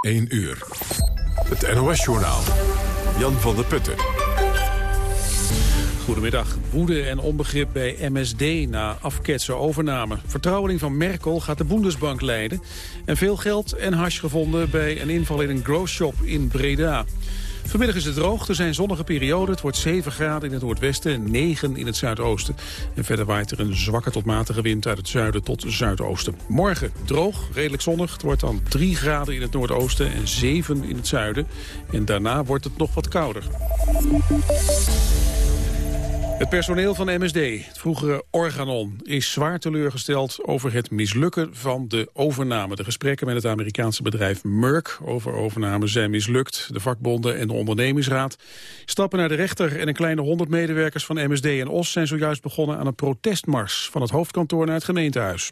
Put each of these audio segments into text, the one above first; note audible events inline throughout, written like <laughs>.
1 uur. Het NOS-journaal. Jan van der Putten. Goedemiddag. Woede en onbegrip bij MSD na afketse overname. Vertrouweling van Merkel gaat de Bundesbank leiden. En veel geld en hash gevonden bij een inval in een growshop in Breda. Vanmiddag is het droog, er zijn zonnige perioden. Het wordt 7 graden in het noordwesten en 9 in het zuidoosten. En verder waait er een zwakke tot matige wind uit het zuiden tot zuidoosten. Morgen droog, redelijk zonnig. Het wordt dan 3 graden in het noordoosten en 7 in het zuiden. En daarna wordt het nog wat kouder. Het personeel van MSD, het vroegere Organon, is zwaar teleurgesteld over het mislukken van de overname. De gesprekken met het Amerikaanse bedrijf Merck over overname zijn mislukt. De vakbonden en de ondernemingsraad stappen naar de rechter en een kleine honderd medewerkers van MSD en OS zijn zojuist begonnen aan een protestmars van het hoofdkantoor naar het gemeentehuis.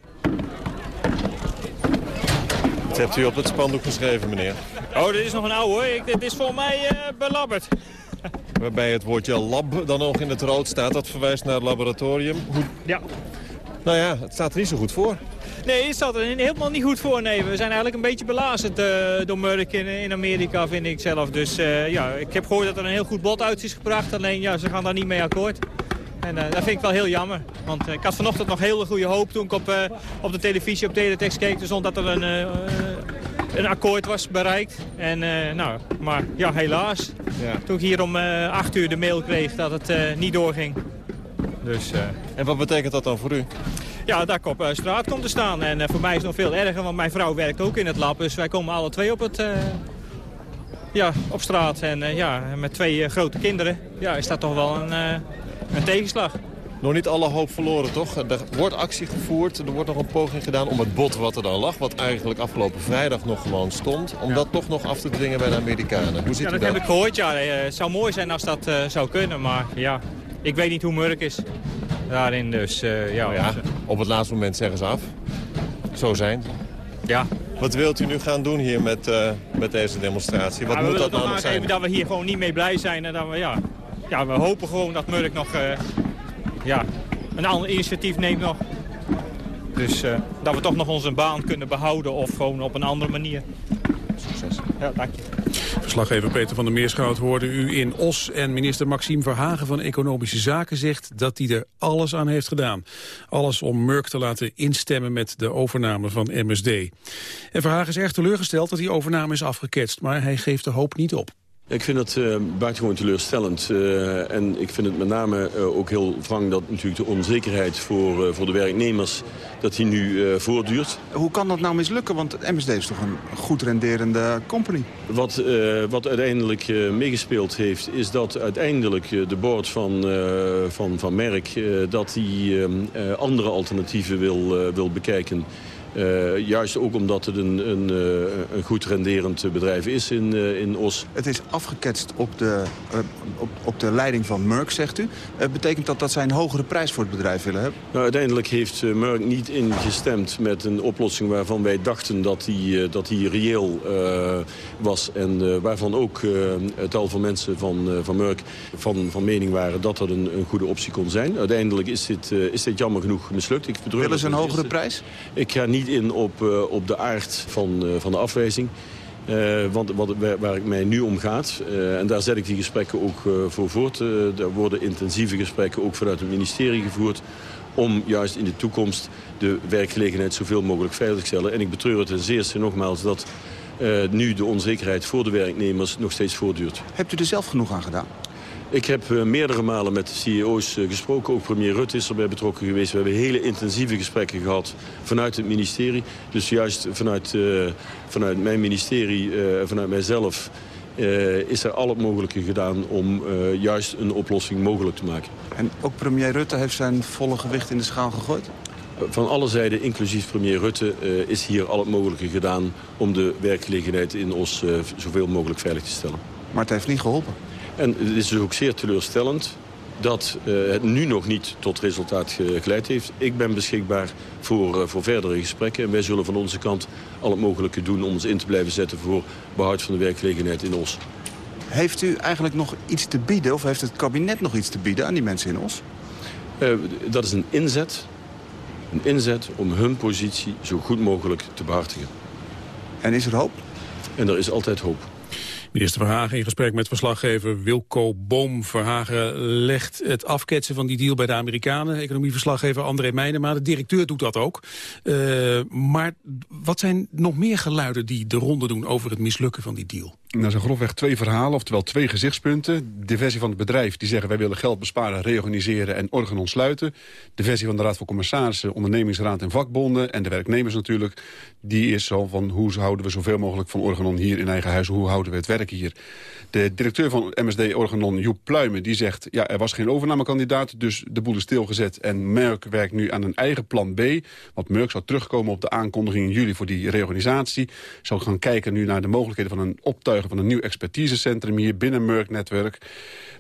Wat hebt u op het spandoek geschreven, meneer? Oh, dit is nog een oude hoor. Ik, dit is voor mij uh, belabberd. Waarbij het woordje lab dan nog in het rood staat. Dat verwijst naar het laboratorium. Hoe... Ja. Nou ja, het staat er niet zo goed voor. Nee, het staat er helemaal niet goed voor. Nee, we zijn eigenlijk een beetje belazerd uh, door Merck in, in, Amerika, vind ik zelf. Dus uh, ja, ik heb gehoord dat er een heel goed bod uit is gebracht. Alleen, ja, ze gaan daar niet mee akkoord. En uh, dat vind ik wel heel jammer. Want ik had vanochtend nog hele goede hoop toen ik op, op de televisie op Teletext keek. Er stond dat er een een akkoord was bereikt. En, uh, nou, maar ja, helaas. Ja. Toen ik hier om uh, 8 uur de mail kreeg dat het uh, niet doorging. Dus, en wat betekent dat dan voor u? Ja, dat ik op straat kom te staan. En voor mij is het nog veel erger, want mijn vrouw werkt ook in het lab. Dus wij komen alle twee op, het, ja, op straat. En ja, met twee grote kinderen ja, is dat toch wel een, een tegenslag nog niet alle hoop verloren, toch? Er wordt actie gevoerd, er wordt nog een poging gedaan om het bot wat er dan lag... wat eigenlijk afgelopen vrijdag nog gewoon stond... om dat toch nog af te dwingen bij de Amerikanen. Hoe ziet ja, dat, dat heb ik gehoord, ja. Het zou mooi zijn als dat uh, zou kunnen, maar ja... Ik weet niet hoe Murk is daarin, dus uh, ja, nou ja. Op het laatste moment zeggen ze af. Zo zijn Ja, wat wilt u nu gaan doen hier met, uh, met deze demonstratie? Wat ja, moet dat nou nog zijn? Dat we hier gewoon niet mee blij zijn. En dat we, ja, ja, we hopen gewoon dat Murk nog uh, ja, een ander initiatief neemt nog. Dus uh, dat we toch nog onze baan kunnen behouden of gewoon op een andere manier. Succes. Ja, dank je. Verslaggever Peter van der Meerschout hoorde u in Os... en minister Maxime Verhagen van Economische Zaken zegt dat hij er alles aan heeft gedaan. Alles om Merck te laten instemmen met de overname van MSD. En Verhagen is erg teleurgesteld dat die overname is afgeketst... maar hij geeft de hoop niet op. Ik vind het uh, buitengewoon teleurstellend. Uh, en ik vind het met name uh, ook heel wrang dat natuurlijk de onzekerheid voor, voor de werknemers... dat die nu voortduurt. Hoe kan dat nou mislukken? Want MSD is toch een goed renderende company? Wat, wat uiteindelijk meegespeeld heeft... is dat uiteindelijk de board van, van, van Merck... dat die andere alternatieven wil, wil bekijken... Uh, juist ook omdat het een, een, uh, een goed renderend bedrijf is in, uh, in Os. Het is afgeketst op de, op, op de leiding van Merck, zegt u. betekent dat dat zij een hogere prijs voor het bedrijf willen hebben? Nou, uiteindelijk heeft Merck niet ingestemd met een oplossing waarvan wij dachten dat die, dat die reëel was. En waarvan ook het tal van mensen van, van Merck van, van mening waren dat dat een, een goede optie kon zijn. Uiteindelijk is dit, is dit jammer genoeg mislukt. Ik willen ze een hogere prijs? Ik ga niet in op, uh, op de aard van, uh, van de afwijzing. Uh, want wat, waar het mij nu om gaat, en daar zet ik die gesprekken ook voor voort. er worden intensieve gesprekken ook vanuit het ministerie gevoerd om juist in de toekomst de werkgelegenheid zoveel mogelijk veilig te stellen. En ik betreur het ten zeerste nogmaals dat nu de onzekerheid voor de werknemers nog steeds voortduurt. Hebt u er zelf genoeg aan gedaan? Ik heb uh, meerdere malen met de CEO's uh, gesproken. Ook premier Rutte is erbij betrokken geweest. We hebben hele intensieve gesprekken gehad vanuit het ministerie. Dus juist vanuit, uh, vanuit mijn ministerie vanuit mijzelf... is er al het mogelijke gedaan om juist een oplossing mogelijk te maken. En ook premier Rutte heeft zijn volle gewicht in de schaal gegooid? Van alle zijden, inclusief premier Rutte, is hier al het mogelijke gedaan... om de werkgelegenheid in Os zoveel mogelijk veilig te stellen. Maar het heeft niet geholpen? En het is dus ook zeer teleurstellend dat uh, het nu nog niet tot resultaat geleid heeft. Ik ben beschikbaar voor, uh, voor verdere gesprekken. En wij zullen van onze kant al het mogelijke doen om ons in te blijven zetten... voor behoud van de werkgelegenheid in Os. Heeft u eigenlijk nog iets te bieden, of heeft het kabinet nog iets te bieden aan die mensen in Os? Uh, dat is een inzet, een inzet om hun positie zo goed mogelijk te behartigen. En is er hoop? En er is altijd hoop. Minister Verhagen in gesprek met verslaggever Wilco Boom. Verhagen legt het afketsen van die deal bij de Amerikanen. Economieverslaggever André Meijnema, de directeur doet dat ook. Uh, maar wat zijn nog meer geluiden die de ronde doen over het mislukken van die deal? Nou, zijn grofweg twee verhalen, oftewel twee gezichtspunten. De versie van het bedrijf die zeggen wij willen geld besparen, reorganiseren en Organon sluiten. De versie van de Raad van Commissarissen, ondernemingsraad en vakbonden en de werknemers natuurlijk. Die is zo van hoe houden we zoveel mogelijk van Organon hier in eigen huis, hoe houden we het werk hier. De directeur van MSD Organon, Joep Pluimen, die zegt... ja, er was geen overnamekandidaat, dus de boel is stilgezet... en Merck werkt nu aan een eigen plan B. Want Merck zou terugkomen op de aankondiging in juli voor die reorganisatie. Zou gaan kijken nu naar de mogelijkheden van een van een nieuw expertisecentrum hier binnen Merck-netwerk.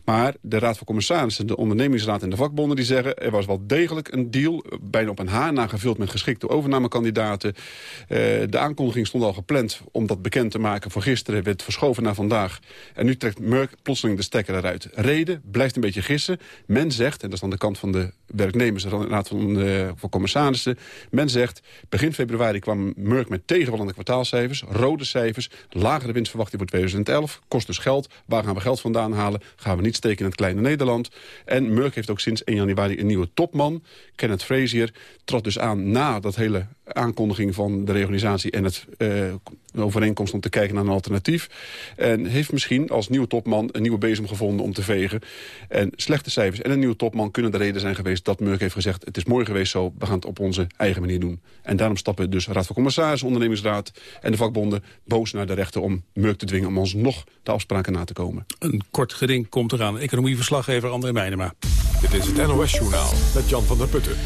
Maar de Raad van Commissarissen, de ondernemingsraad en de vakbonden... die zeggen er was wel degelijk een deal, bijna op een haar nagevuld... met geschikte overnamekandidaten. Uh, de aankondiging stond al gepland om dat bekend te maken voor gisteren... werd verschoven naar vandaag. En nu trekt Merck plotseling de stekker eruit. Reden blijft een beetje gissen. Men zegt, en dat is aan de kant van de werknemers... de Raad van, van Commissarissen... men zegt, begin februari kwam Merck met tegenvallende kwartaalcijfers... rode cijfers, lagere winstverwachting 2011... kost dus geld. Waar gaan we geld vandaan halen? Gaan we niet steken in het kleine Nederland. En Merck heeft ook sinds 1 januari een nieuwe topman. Kenneth Frazier trad dus aan na dat hele aankondiging van de reorganisatie... en het uh, overeenkomst om te kijken naar een alternatief. En heeft misschien als nieuwe topman een nieuwe bezem gevonden om te vegen. En slechte cijfers en een nieuwe topman kunnen de reden zijn geweest... dat Merck heeft gezegd, het is mooi geweest zo, we gaan het op onze eigen manier doen. En daarom stappen dus Raad van Commissarissen, ondernemingsraad... en de vakbonden boos naar de rechter om Merck te dwingen... om ons nog de afspraken na te komen. Een kort geding komt eraan. Economieverslaggever André Meijnema. Dit is het NOS Journaal met Jan van der Putten.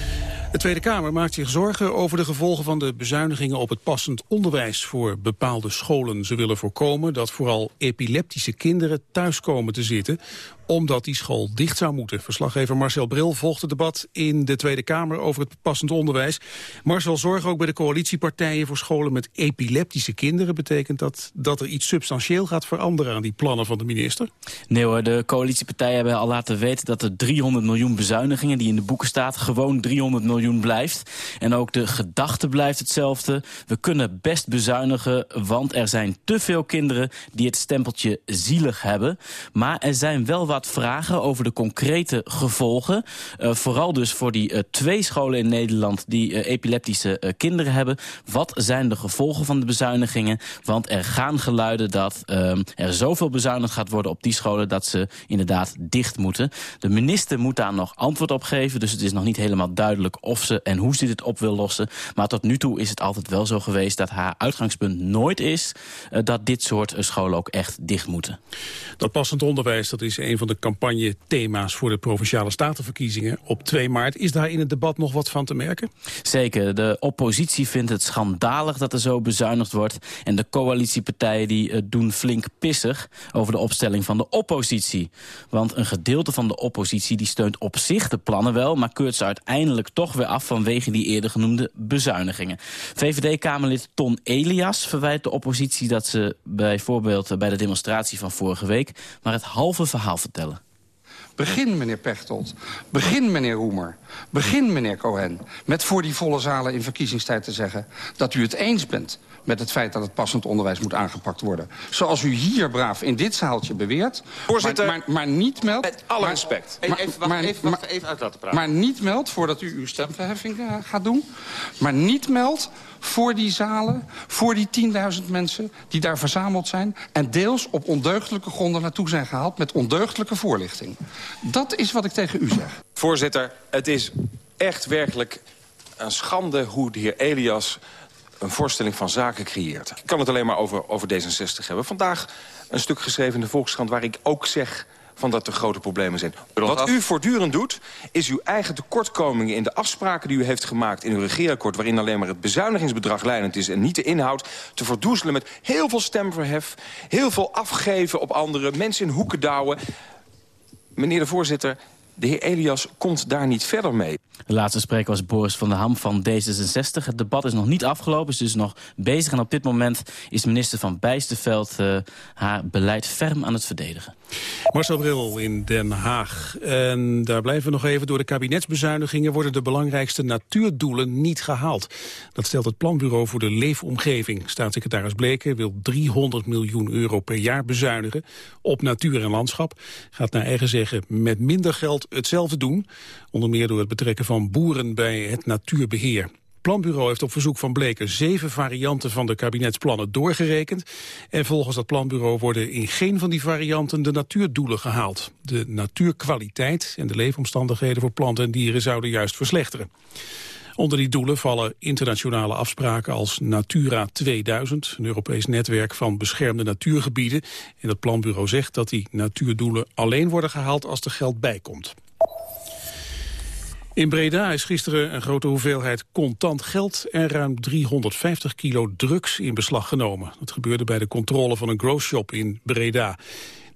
De Tweede Kamer maakt zich zorgen over de gevolgen van de bezuinigingen op het passend onderwijs voor bepaalde scholen. Ze willen voorkomen dat vooral epileptische kinderen thuis komen te zitten omdat die school dicht zou moeten. Verslaggever Marcel Bril volgt het debat in de Tweede Kamer over het passend onderwijs. Marcel, zorg ook bij de coalitiepartijen voor scholen met epileptische kinderen. Betekent dat dat er iets substantieel gaat veranderen aan die plannen van de minister? Nee hoor, de coalitiepartijen hebben al laten weten dat er 300 miljoen bezuinigingen die in de boeken staat gewoon 300 miljoen blijft. En ook de gedachte blijft hetzelfde. We kunnen best bezuinigen, want er zijn te veel kinderen die het stempeltje zielig hebben. Maar er zijn wel wat vragen over de concrete gevolgen. Uh, vooral dus voor die uh, twee scholen in Nederland die uh, epileptische kinderen hebben. Wat zijn de gevolgen van de bezuinigingen? Want er gaan geluiden dat er zoveel bezuinigd gaat worden op die scholen... dat ze inderdaad dicht moeten. De minister moet daar nog antwoord op geven. Dus het is nog niet helemaal duidelijk of ze en hoe ze dit op wil lossen. Maar tot nu toe is het altijd wel zo geweest dat haar uitgangspunt nooit is... dat dit soort scholen ook echt dicht moeten. Dat passend onderwijs dat is een van de campagne-thema's voor de Provinciale Statenverkiezingen op 2 maart. Is daar in het debat nog wat van te merken? Zeker. De oppositie vindt het schandalig dat er zo bezuinigd wordt. En de coalitiepartijen die uh, doen flink pissig over de opstelling van de oppositie. Want een gedeelte van de oppositie die steunt op zich de plannen wel... maar keurt ze uiteindelijk toch weer af vanwege die eerder genoemde bezuinigingen. VVD-Kamerlid Ton Elias verwijt de oppositie dat ze bijvoorbeeld bij de demonstratie van vorige week... maar het halve verhaal vertellen. Begin, meneer Pechtold. Begin, meneer Roemer. Begin, meneer Cohen. Met voor die volle zalen in verkiezingstijd te zeggen... dat u het eens bent met het feit dat het passend onderwijs moet aangepakt worden. Zoals u hier braaf in dit zaaltje beweert. Voorzitter, maar, maar, maar niet meldt... Met alle maar, respect. Maar, even, wacht, maar, even, wacht, even uit laten praten. Maar niet meldt, voordat u uw stemverheffing uh, gaat doen... maar niet meldt voor die zalen, voor die 10.000 mensen die daar verzameld zijn... en deels op ondeugdelijke gronden naartoe zijn gehaald... met ondeugdelijke voorlichting. Dat is wat ik tegen u zeg. Voorzitter, het is echt werkelijk een schande hoe de heer Elias een voorstelling van zaken creëert. Ik kan het alleen maar over, over D66 hebben. Vandaag een stuk geschreven in de Volkskrant waar ik ook zeg van dat er grote problemen zijn. Wat u voortdurend doet, is uw eigen tekortkomingen... in de afspraken die u heeft gemaakt in uw regeerakkoord... waarin alleen maar het bezuinigingsbedrag leidend is... en niet de inhoud, te verdoezelen met heel veel stemverhef... heel veel afgeven op anderen, mensen in hoeken douwen. Meneer de voorzitter, de heer Elias komt daar niet verder mee. De laatste spreker was Boris van der Ham van D66. Het debat is nog niet afgelopen, is dus nog bezig. En op dit moment is minister van Bijsterveld uh, haar beleid ferm aan het verdedigen. Marcel Bril in Den Haag. En daar blijven we nog even. Door de kabinetsbezuinigingen worden de belangrijkste natuurdoelen niet gehaald. Dat stelt het Planbureau voor de Leefomgeving. Staatssecretaris Bleken wil 300 miljoen euro per jaar bezuinigen op natuur en landschap. Gaat naar eigen zeggen met minder geld hetzelfde doen. Onder meer door het betrekken van boeren bij het natuurbeheer. Planbureau heeft op verzoek van Bleken zeven varianten van de kabinetsplannen doorgerekend. En volgens dat planbureau worden in geen van die varianten de natuurdoelen gehaald. De natuurkwaliteit en de leefomstandigheden voor planten en dieren zouden juist verslechteren. Onder die doelen vallen internationale afspraken als Natura 2000, een Europees netwerk van beschermde natuurgebieden. En het planbureau zegt dat die natuurdoelen alleen worden gehaald als er geld bijkomt. In Breda is gisteren een grote hoeveelheid contant geld en ruim 350 kilo drugs in beslag genomen. Dat gebeurde bij de controle van een growshop in Breda.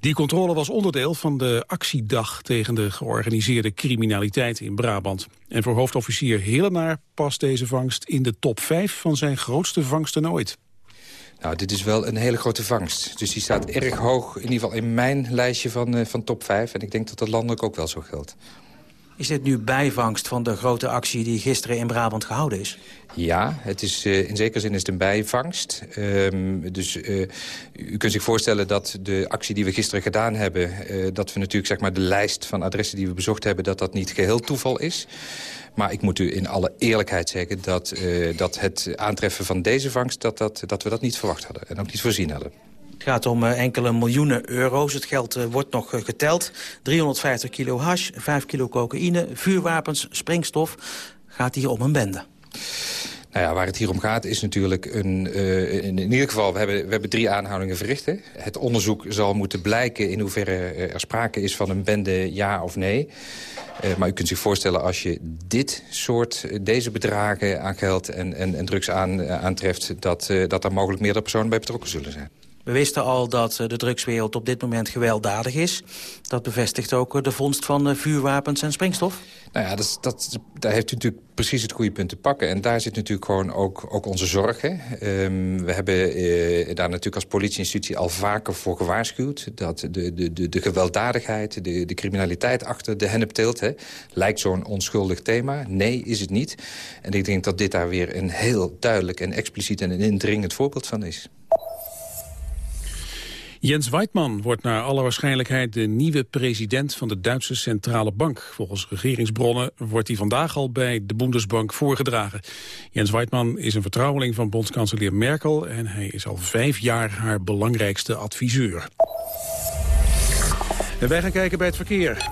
Die controle was onderdeel van de actiedag tegen de georganiseerde criminaliteit in Brabant. En voor hoofdofficier Hillenaar past deze vangst in de top 5 van zijn grootste vangsten ooit. Nou, dit is wel een hele grote vangst. Dus die staat erg hoog, in ieder geval in mijn lijstje van, uh, van top 5. En ik denk dat dat landelijk ook wel zo geldt. Is dit nu bijvangst van de grote actie die gisteren in Brabant gehouden is? Ja, het is, uh, in zekere zin is het een bijvangst. Um, dus uh, u kunt zich voorstellen dat de actie die we gisteren gedaan hebben... Uh, dat we natuurlijk zeg maar, de lijst van adressen die we bezocht hebben... dat dat niet geheel toeval is. Maar ik moet u in alle eerlijkheid zeggen dat, dat het aantreffen van deze vangst... Dat, dat, dat we dat niet verwacht hadden en ook niet voorzien hadden. Het gaat om enkele miljoenen euro's. Het geld wordt nog geteld. 350 kilo hash, 5 kilo cocaïne, vuurwapens, springstof. Gaat hier om een bende. Nou ja, waar het hier om gaat is natuurlijk een... In, ieder geval, we hebben, we hebben drie aanhoudingen verricht. Het onderzoek zal moeten blijken in hoeverre er sprake is van een bende ja of nee. Maar u kunt zich voorstellen als je dit soort, deze bedragen aan geld en, en, drugs aan, aantreft... Dat, uh, dat er mogelijk meerdere personen bij betrokken zullen zijn. We wisten al dat de drugswereld op dit moment gewelddadig is. Dat bevestigt ook de vondst van vuurwapens en springstof? Nou ja, dat, dat, daar heeft u natuurlijk precies het goede punt te pakken. En daar zit natuurlijk gewoon ook, ook onze zorg. Um, we hebben daar natuurlijk als politieinstitutie al vaker voor gewaarschuwd... dat de, de, de, de gewelddadigheid, de, de criminaliteit achter de hennepteelt... Hè, lijkt zo'n onschuldig thema. Nee, is het niet. En ik denk dat dit daar weer een heel duidelijk en expliciet... en indringend voorbeeld van is. Jens Weidmann wordt naar alle waarschijnlijkheid de nieuwe president van de Duitse Centrale Bank. Volgens regeringsbronnen wordt hij vandaag al bij de Bundesbank voorgedragen. Jens Weidmann is een vertrouweling van bondskanselier Merkel en hij is al vijf jaar haar belangrijkste adviseur. En wij gaan kijken bij het verkeer.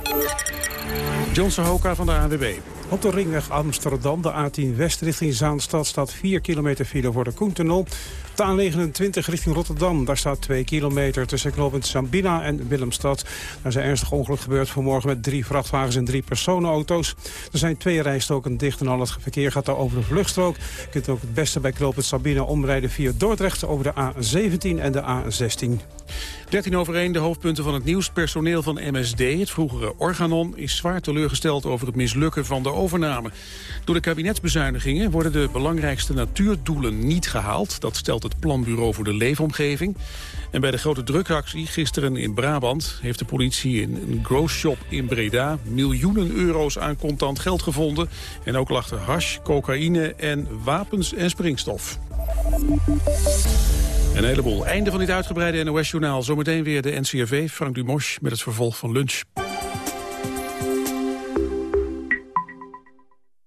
John Sahoka van de ANWB. Op de ringweg Amsterdam, de A10 West richting Zaanstad... staat 4 kilometer file voor de Koentunnel. De A29 richting Rotterdam, daar staat 2 kilometer tussen knooppunt Sambina en Willemstad. Daar is een ernstig ongeluk gebeurd vanmorgen met drie vrachtwagens en drie personenauto's. Er zijn twee rijstoken dicht en al het verkeer gaat daar over de vluchtstrook. Je kunt ook het beste bij knooppunt Sambina omrijden via Dordrecht over de A17 en de A16. 13 over 1, de hoofdpunten van het nieuws. Personeel van MSD, het vroegere Organon, is zwaar teleurgesteld over het mislukken van de overname. Door de kabinetsbezuinigingen worden de belangrijkste natuurdoelen niet gehaald. Dat stelt het Planbureau voor de Leefomgeving. En bij de grote drukactie gisteren in Brabant... heeft de politie in een growshop in Breda miljoenen euro's aan contant geld gevonden. En ook lag er hash, cocaïne en wapens en springstof. Een heleboel. Einde van dit uitgebreide NOS-journaal. Zometeen weer de NCRV, Frank Dumosch, met het vervolg van lunch.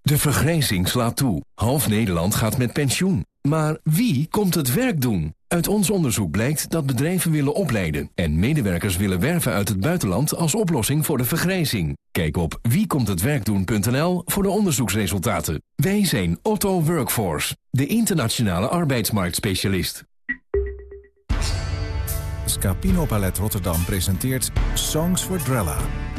De vergrijzing slaat toe. Half Nederland gaat met pensioen. Maar wie komt het werk doen? Uit ons onderzoek blijkt dat bedrijven willen opleiden... en medewerkers willen werven uit het buitenland als oplossing voor de vergrijzing. Kijk op wiekomthetwerkdoen.nl voor de onderzoeksresultaten. Wij zijn Otto Workforce, de internationale arbeidsmarktspecialist. Scapino Ballet Rotterdam presenteert Songs for Drella.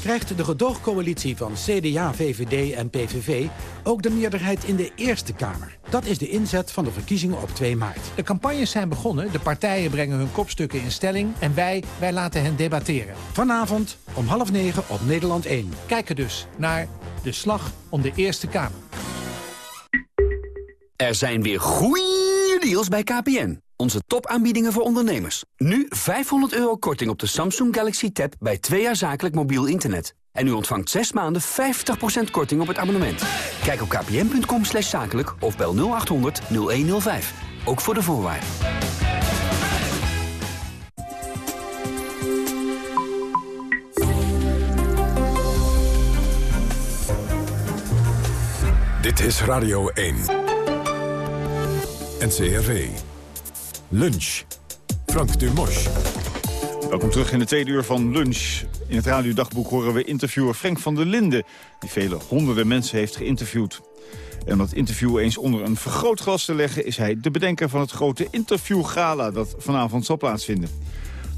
krijgt de gedoogcoalitie van CDA, VVD en PVV ook de meerderheid in de Eerste Kamer. Dat is de inzet van de verkiezingen op 2 maart. De campagnes zijn begonnen, de partijen brengen hun kopstukken in stelling... en wij, wij laten hen debatteren. Vanavond om half negen op Nederland 1. Kijken dus naar De Slag om de Eerste Kamer. Er zijn weer goeie deals bij KPN. Onze topaanbiedingen voor ondernemers. Nu 500 euro korting op de Samsung Galaxy Tab bij twee jaar zakelijk mobiel internet. En u ontvangt 6 maanden 50% korting op het abonnement. Kijk op kpn.com slash zakelijk of bel 0800 0105. Ook voor de voorwaarden. Dit is Radio 1. NCRV. Lunch. Frank Dumos. Welkom terug in de tweede uur van Lunch. In het radiodagboek horen we interviewer Frank van der Linden... die vele honderden mensen heeft geïnterviewd. En om dat interview eens onder een vergrootglas te leggen... is hij de bedenker van het grote interviewgala dat vanavond zal plaatsvinden.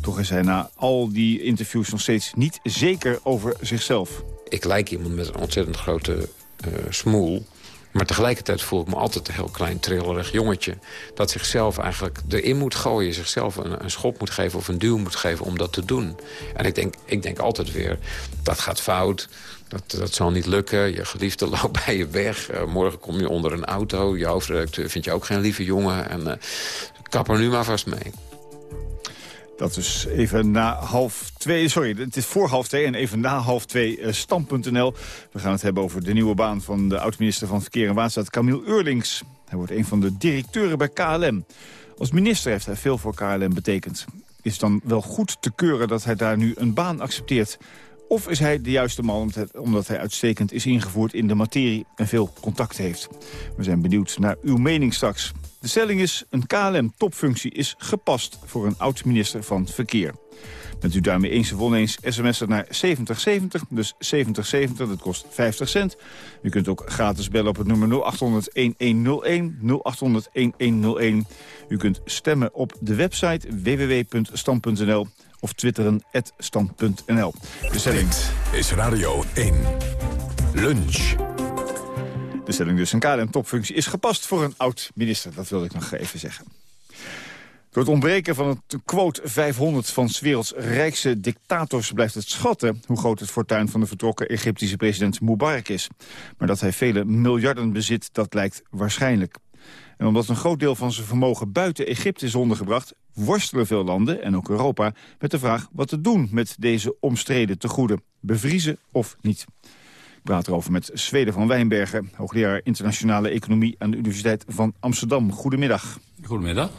Toch is hij na al die interviews nog steeds niet zeker over zichzelf. Ik lijk iemand met een ontzettend grote uh, smoel. Maar tegelijkertijd voel ik me altijd een heel klein trillerig jongetje... dat zichzelf eigenlijk erin moet gooien, zichzelf een, een, schop moet geven... of een duw moet geven om dat te doen. En ik denk, ik denk altijd weer, dat gaat fout, dat, dat zal niet lukken. Je geliefde <laughs> loopt bij je weg. Uh, morgen kom je onder een auto. Je hoofdredacteur vind je ook geen lieve jongen. En uh, kap er nu maar vast mee. Dat is even na half twee. Sorry, het is voor half twee en even na half twee uh. We gaan het hebben over de nieuwe baan van de oud-minister van Verkeer en Waterstaat, Camille Eurlings. Hij wordt een van de directeuren bij KLM. Als minister heeft hij veel voor KLM betekend. Is dan wel goed te keuren dat hij daar nu een baan accepteert? Of is hij de juiste man omdat hij uitstekend is ingevoerd in de materie en veel contact heeft? We zijn benieuwd naar uw mening straks. De stelling is, een KLM-topfunctie is gepast voor een oud-minister van Verkeer. Bent u daarmee eens of oneens, sms'en naar 7070, dus 7070, dat kost 50 cent. U kunt ook gratis bellen op het nummer 0800-1101, 0800-1101. U kunt stemmen op de website www.stand.nl of twitteren @stand.nl. De stelling is Radio 1. Lunch. De stelling dus, een KLM-topfunctie is gepast voor een oud-minister. Dat wilde ik nog even zeggen. Door het ontbreken van het quote 500 van 's werelds rijkste dictators blijft het schatten hoe groot het fortuin van de vertrokken Egyptische president Mubarak is. Maar dat hij vele miljarden bezit, dat lijkt waarschijnlijk. En omdat een groot deel van zijn vermogen buiten Egypte is ondergebracht... worstelen veel landen, en ook Europa, met de vraag wat te doen met deze omstreden tegoeden. Bevriezen of niet. Ik praat erover met Zweden van Wijnbergen, hoogleraar internationale economie aan de Universiteit van Amsterdam. Goedemiddag. Goedemiddag.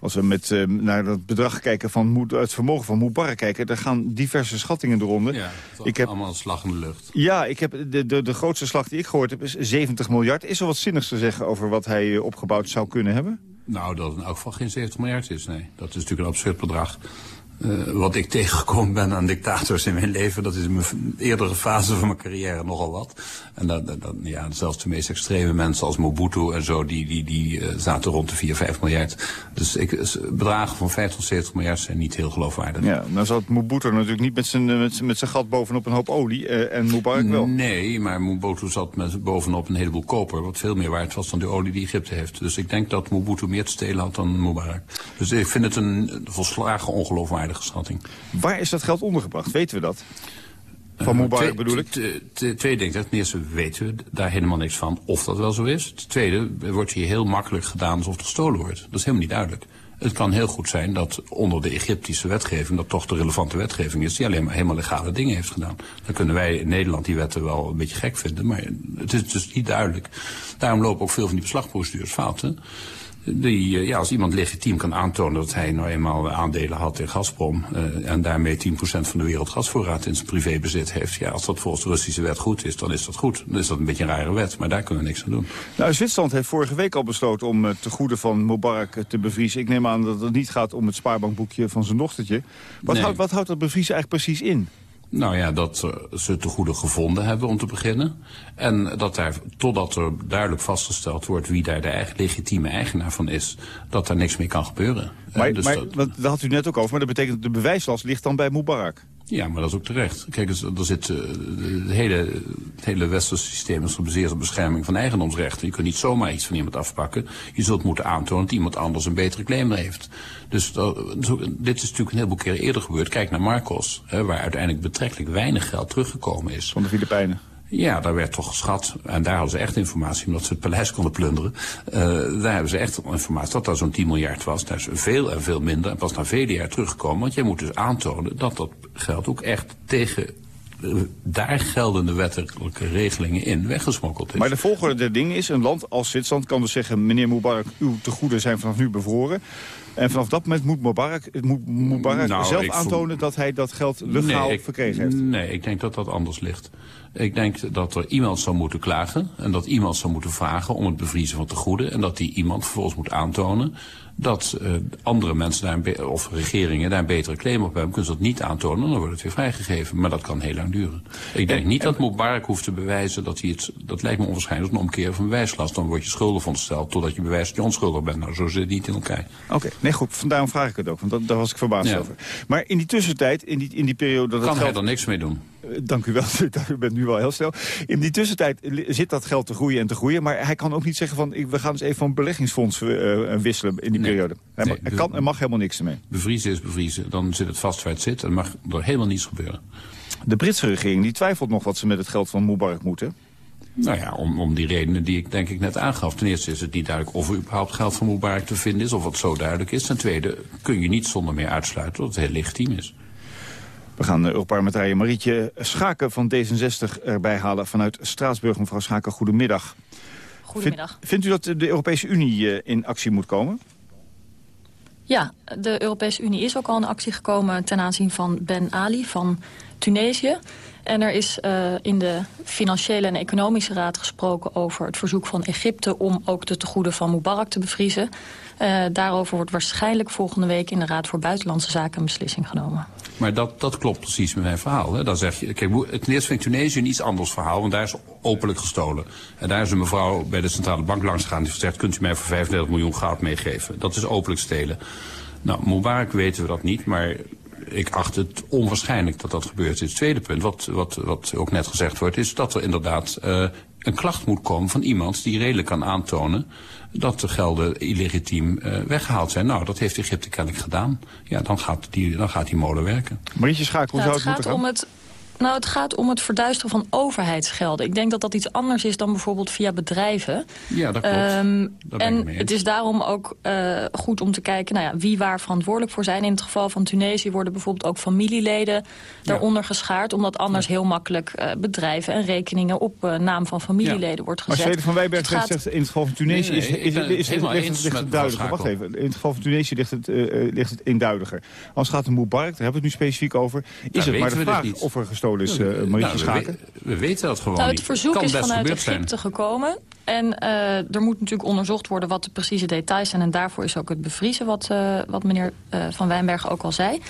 Als we met, uh, naar het bedrag kijken van het vermogen van Mubarak kijken... daar gaan diverse schattingen eronder. Ja, ik heb, allemaal een slag in de lucht. Ja, ik heb de, de, de grootste slag die ik gehoord heb is 70 miljard. Is er wat zinnigs te zeggen over wat hij uh, opgebouwd zou kunnen hebben? Nou, dat het in elk geval geen 70 miljard is, nee. Dat is natuurlijk een absurd bedrag. Uh, wat ik tegengekomen ben aan dictators in mijn leven... dat is in mijn eerdere fase van mijn carrière nogal wat. En dat, dat, ja, zelfs de meest extreme mensen als Mobutu en zo... die, die, die uh, zaten rond de 4, 5 miljard. Dus ik, bedragen van 50 tot 70 miljard zijn niet heel geloofwaardig. Ja, nou zat Mobutu natuurlijk niet met zijn, met, met zijn gat bovenop een hoop olie. Uh, en Mubarak wel. Nee, maar Mobutu zat met, bovenop een heleboel koper... wat veel meer waard was dan de olie die Egypte heeft. Dus ik denk dat Mobutu meer te stelen had dan Mubarak. Dus ik vind het een volslagen ongeloofwaardig schatting. Waar is dat geld ondergebracht? Weten we dat? Van Mubarak uh, bedoel ik? Twee dingen. Ten eerste weten we daar helemaal niks van of dat wel zo is. Ten tweede wordt hier heel makkelijk gedaan alsof er gestolen wordt. Dat is helemaal niet duidelijk. Het kan heel goed zijn dat onder de Egyptische wetgeving... dat toch de relevante wetgeving is die alleen maar helemaal legale dingen heeft gedaan. Dan kunnen wij in Nederland die wetten wel een beetje gek vinden... maar het is dus niet duidelijk. Daarom lopen ook veel van die beslagprocedures fouten. Die, ja, als iemand legitiem kan aantonen dat hij nou eenmaal aandelen had in Gazprom... Uh, en daarmee 10% van de wereldgasvoorraad in zijn privébezit heeft... ja, als dat volgens de Russische wet goed is, dan is dat goed. Dan is dat een beetje een rare wet, maar daar kunnen we niks aan doen. Nou, Zwitserland heeft vorige week al besloten om het tegoeden van Mubarak te bevriezen. Ik neem aan dat het niet gaat om het spaarbankboekje van zijn dochtertje. Wat, nee. houdt, wat houdt dat bevriezen eigenlijk precies in? Nou ja, dat ze te goede gevonden hebben om te beginnen. En dat daar, totdat er duidelijk vastgesteld wordt wie daar de eigen, legitieme eigenaar van is, dat daar niks meer kan gebeuren. Maar, dus maar dat, dat, daar had u net ook over, maar dat betekent dat de bewijslast ligt dan bij Mubarak. Ja, maar dat is ook terecht. Kijk, eens, er zit, uh, het, hele, het hele westerse systeem is gebaseerd op bescherming van eigendomsrechten. Je kunt niet zomaar iets van iemand afpakken. Je zult moeten aantonen dat iemand anders een betere claim heeft. Dus dat, dit is natuurlijk een heleboel keren eerder gebeurd. Kijk naar Marcos, hè, waar uiteindelijk betrekkelijk weinig geld teruggekomen is. Van de Filipijnen. Ja, daar werd toch geschat, en daar hadden ze echt informatie, omdat ze het paleis konden plunderen. Uh, daar hebben ze echt informatie dat dat zo'n 10 miljard was. Daar is veel en veel minder en pas na vele jaar teruggekomen. Want jij moet dus aantonen dat dat geld ook echt tegen uh, daar geldende wettelijke regelingen in weggesmokkeld is. Maar de volgende der dingen is, een land als Zwitserland kan dus zeggen... meneer Mubarak, uw tegoeden zijn vanaf nu bevroren. En vanaf dat moment moet Mubarak, moet Mubarak Nou, zelf aantonen dat hij dat geld legaal verkregen heeft. Nee, ik denk dat dat anders ligt. Ik denk dat er iemand zou moeten klagen en dat iemand zou moeten vragen om het bevriezen van tegoeden. En dat die iemand vervolgens moet aantonen dat eh, andere mensen daar of regeringen daar een betere claim op hebben. Kunnen ze dat niet aantonen, dan wordt het weer vrijgegeven. Maar dat kan heel lang duren. Ik denk niet dat Mubarak hoeft te bewijzen dat hij het... Dat lijkt me onwaarschijnlijk, dat een omkeer van bewijslast. Dan word je schuldig van stelt totdat je bewijst dat je onschuldig bent. Nou, zo zit het niet in elkaar. Oké, nee goed, vandaar vraag ik het ook, want dat, daar was ik verbaasd Ja. over. Maar in die tussentijd, in die, in die periode dat Kan het hij geld... er niks mee doen? Eh, Dank u wel, <laughs> u bent nu wel heel snel. In die tussentijd zit dat geld te groeien en te groeien. Maar hij kan ook niet zeggen van, we gaan eens even van beleggingsfonds eh, eh, wisselen in die periode. Hij, Nee, ma- hij dus- kan en mag helemaal niks ermee. Bevriezen is bevriezen. Dan zit het vast waar het zit en mag er helemaal niets gebeuren. De Britse regering die twijfelt nog wat ze met het geld van Mubarak moeten. Nou ja, om, om die redenen die ik denk ik net aangaf. Ten eerste is het niet duidelijk of er überhaupt geld van Mubarak te vinden is, of het zo duidelijk is. Ten tweede kun je niet zonder meer uitsluiten dat het heel legitiem is. We gaan de Europarlementariër Marietje Schaken van D66 erbij halen vanuit Straatsburg. Mevrouw Schaken, goedemiddag. Goedemiddag. Vindt, vindt u dat de Europese Unie eh, in actie moet komen? Ja, de Europese Unie is ook al in actie gekomen ten aanzien van Ben Ali van Tunesië. En er is eh, in de Financiële en Economische Raad gesproken over het verzoek van Egypte om ook de tegoeden van Mubarak te bevriezen. Eh, daarover wordt waarschijnlijk volgende week in de Raad voor Buitenlandse Zaken een beslissing genomen. Maar dat, dat klopt precies met mijn verhaal. Hè. Dan zeg je, kijk, ten eerste vind ik Tunesië een iets anders verhaal, want daar is openlijk gestolen. En daar is een mevrouw bij de centrale bank langs gegaan die zegt, kunt u mij voor 35 miljoen goud meegeven? Dat is openlijk stelen. Nou, Mubarak weten we dat niet, maar ik acht het onwaarschijnlijk dat dat gebeurt. Het tweede punt, wat, wat, wat ook net gezegd wordt, is dat er inderdaad eh, een klacht moet komen van iemand die redelijk kan aantonen dat de gelden illegitiem eh, weggehaald zijn. Nou, dat heeft Egypte kennelijk gedaan. Ja, dan gaat die, dan gaat die molen werken. Marietje Schaak, hoe Nou, zou het het gaat moeten om gaan? het nou, het gaat om het verduisteren van overheidsgelden. Ik denk dat dat iets anders is dan bijvoorbeeld via bedrijven. Ja, dat klopt. Ehm, en het is daarom ook eh, goed om te kijken nou ja, wie waar verantwoordelijk voor zijn. In het geval van Tunesië worden bijvoorbeeld ook familieleden daaronder geschaard. Omdat anders heel makkelijk eh, bedrijven en rekeningen op eh, naam van familieleden wordt Maar gezet. Zweden van Wijberg Het gaat- zegt in het geval van Tunesië Nee, is, nee, is, ligt, het duidelijker. Wacht even, in het geval van Tunesië ligt het, ligt het eenduidiger. Als het gaat om Mubarak, daar hebben we het nu specifiek over. Is het maar de dus vraag of er gestolen is, uh, nou, Marietje Schaken? we- we weten dat gewoon Nou, het niet. verzoek kan is best vanuit. Egypte gekomen. En eh, er moet natuurlijk onderzocht worden wat de precieze details zijn. En daarvoor is ook het bevriezen wat, eh, wat meneer eh, Van Wijnberg ook al zei.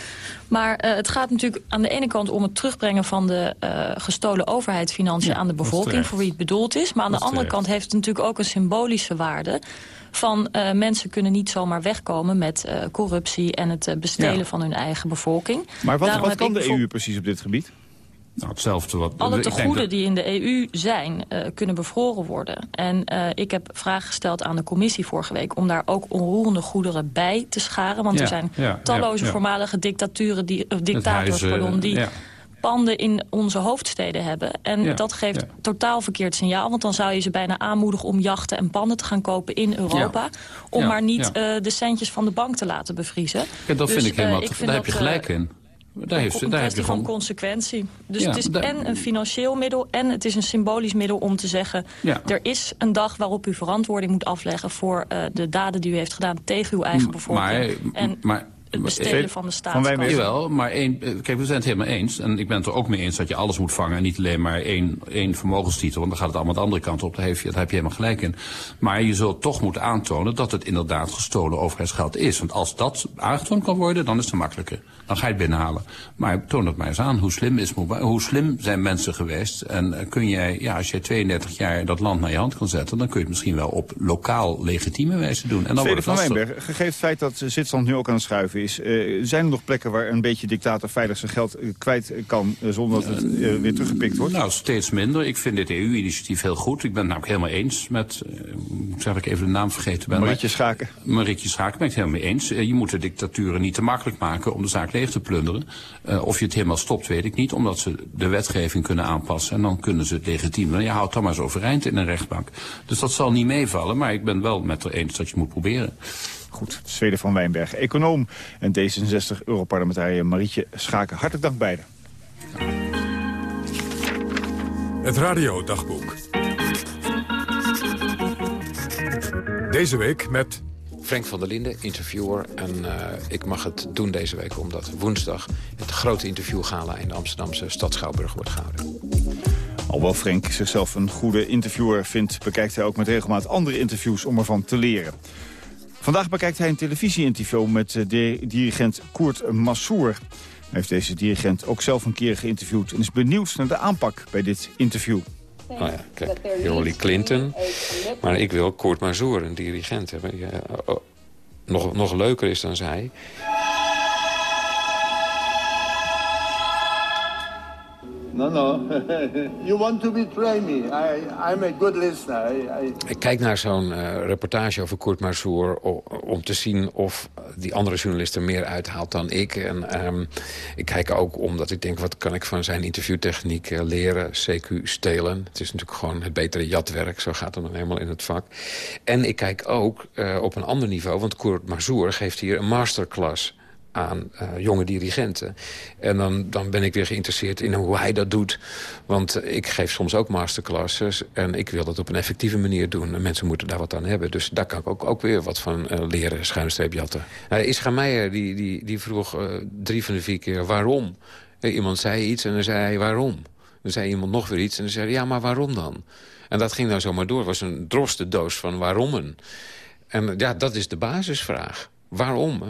Maar eh, het gaat natuurlijk aan de ene kant om het terugbrengen van de eh, gestolen overheidsfinanciën Ja, aan de bevolking, voor wie het bedoeld is. Maar aan Dat de andere terecht. kant heeft het natuurlijk ook een symbolische waarde. Van eh, mensen kunnen niet zomaar wegkomen met eh, corruptie en het eh, bestelen Ja. van hun eigen bevolking. Maar wat, kan de EU precies op dit gebied? Nou, hetzelfde wat... alle ik tegoeden dat- die in de EU zijn, eh, kunnen bevroren worden. En eh, ik heb vragen gesteld aan de commissie vorige week... om daar ook onroerende goederen bij te scharen. Want Ja, er zijn ja, talloze ja, voormalige dictaturen die, of dictators huis, pardon, die panden in onze hoofdsteden hebben. En dat geeft totaal verkeerd signaal. Want dan zou je ze bijna aanmoedigen om jachten en panden te gaan kopen in Europa. Om maar niet eh, de centjes van de bank te laten bevriezen. Ja, dat Dus, vind ik eh, helemaal... ik vind daar heb je gelijk in. Daar, heeft, een daar heb je kwestie van gewoon... consequentie. Dus Ja, het is en een financieel middel en het is een symbolisch middel om te zeggen... Ja. er is een dag waarop u verantwoording moet afleggen... voor eh, de daden die u heeft gedaan tegen uw eigen bevolking. Maar, en maar, het bestelen van de staatskast. Jawel, maar één, eh, kijk, we zijn het helemaal eens. En ik ben het er ook mee eens dat je alles moet vangen. En niet alleen maar één, één vermogenstitel. Want dan gaat het allemaal de andere kant op. Daar heb, je, daar heb je helemaal gelijk in. Maar je zult toch moeten aantonen dat het inderdaad gestolen overheidsgeld is. Want als dat aangetoond kan worden, dan is het makkelijker. Dan ga je het binnenhalen. Maar toon het maar eens aan. Hoe slim, is, Mubarak- hoe slim zijn mensen geweest? En eh, kun jij, ja, als jij 32 jaar dat land naar je hand kan zetten... dan kun je het misschien wel op lokaal legitieme wijze doen. En dan Zweden wordt het van. Wijnberg, gegeven het feit dat Zwitserland nu ook aan het schuiven is... Uh, zijn er nog plekken waar een beetje dictator veilig zijn geld kwijt kan... zonder dat het weer teruggepikt wordt? Nou, steeds minder. Ik vind dit EU-initiatief heel goed. Ik ben het namelijk helemaal eens met... zeg ik even de naam vergeten ben. Marietje Schaken. Marietje Schaken ben ik het helemaal mee eens. je moet de dictaturen niet te makkelijk maken om de zaak leeg te plunderen. of je het helemaal stopt, weet ik niet. Omdat ze de wetgeving kunnen aanpassen. En dan kunnen ze het legitiem. Je houdt dan maar zo overeind in een rechtbank. Dus dat zal niet meevallen. Maar ik ben wel met er eens dat je moet proberen. Goed, Zweden van Wijnberg, econoom en D66-Europarlementariër Marietje Schaken. Hartelijk dank beiden. Het radiodagboek. Deze week met... Frank van der Linden, interviewer. En uh, ik mag het doen deze week omdat woensdag het grote interviewgala in de Amsterdamse stad Schouwburg wordt gehouden. Alhoewel Frank zichzelf een goede interviewer vindt... bekijkt hij ook met regelmaat andere interviews om ervan te leren. Vandaag bekijkt hij een televisieinterview met eh, de dirigent Koert Massour. Hij heeft deze dirigent ook zelf een keer geïnterviewd... en is benieuwd naar de aanpak bij dit interview. Oh ja, kijk, Hillary Clinton. Maar ik wil Koert Massour, een dirigent hebben. Ja, oh, nog, nog leuker is dan zij. No, no. <laughs> you want to betray me. I, I'm a good listener. I, Ik kijk naar zo'n uh, reportage over Kurt Masur... om te zien of die andere journalist er meer uithaalt dan ik. En um, ik kijk ook omdat ik denk... wat kan ik van zijn interviewtechniek uh, leren? CQ stelen. Het is natuurlijk gewoon het betere jatwerk. Zo gaat het dan helemaal in het vak. En ik kijk ook uh, op een ander niveau... want Kurt Masur geeft hier een masterclass aan uh, jonge dirigenten. En dan, dan ben ik weer geïnteresseerd in hoe hij dat doet. Want uh, ik geef soms ook masterclasses en ik wil dat op een effectieve manier doen. En mensen moeten daar wat aan hebben. Dus daar kan ik ook, ook weer wat van uh, leren, schuinstreep jatten. Ischa Meijer die, die, die vroeg drie van de vier keer waarom. iemand zei iets en dan zei hij waarom. Dan zei iemand nog weer iets en dan zei hij ja, maar waarom dan? En dat ging dan zomaar door. Het was een droste van waarommen. En ja, dat is de basisvraag. Waarom?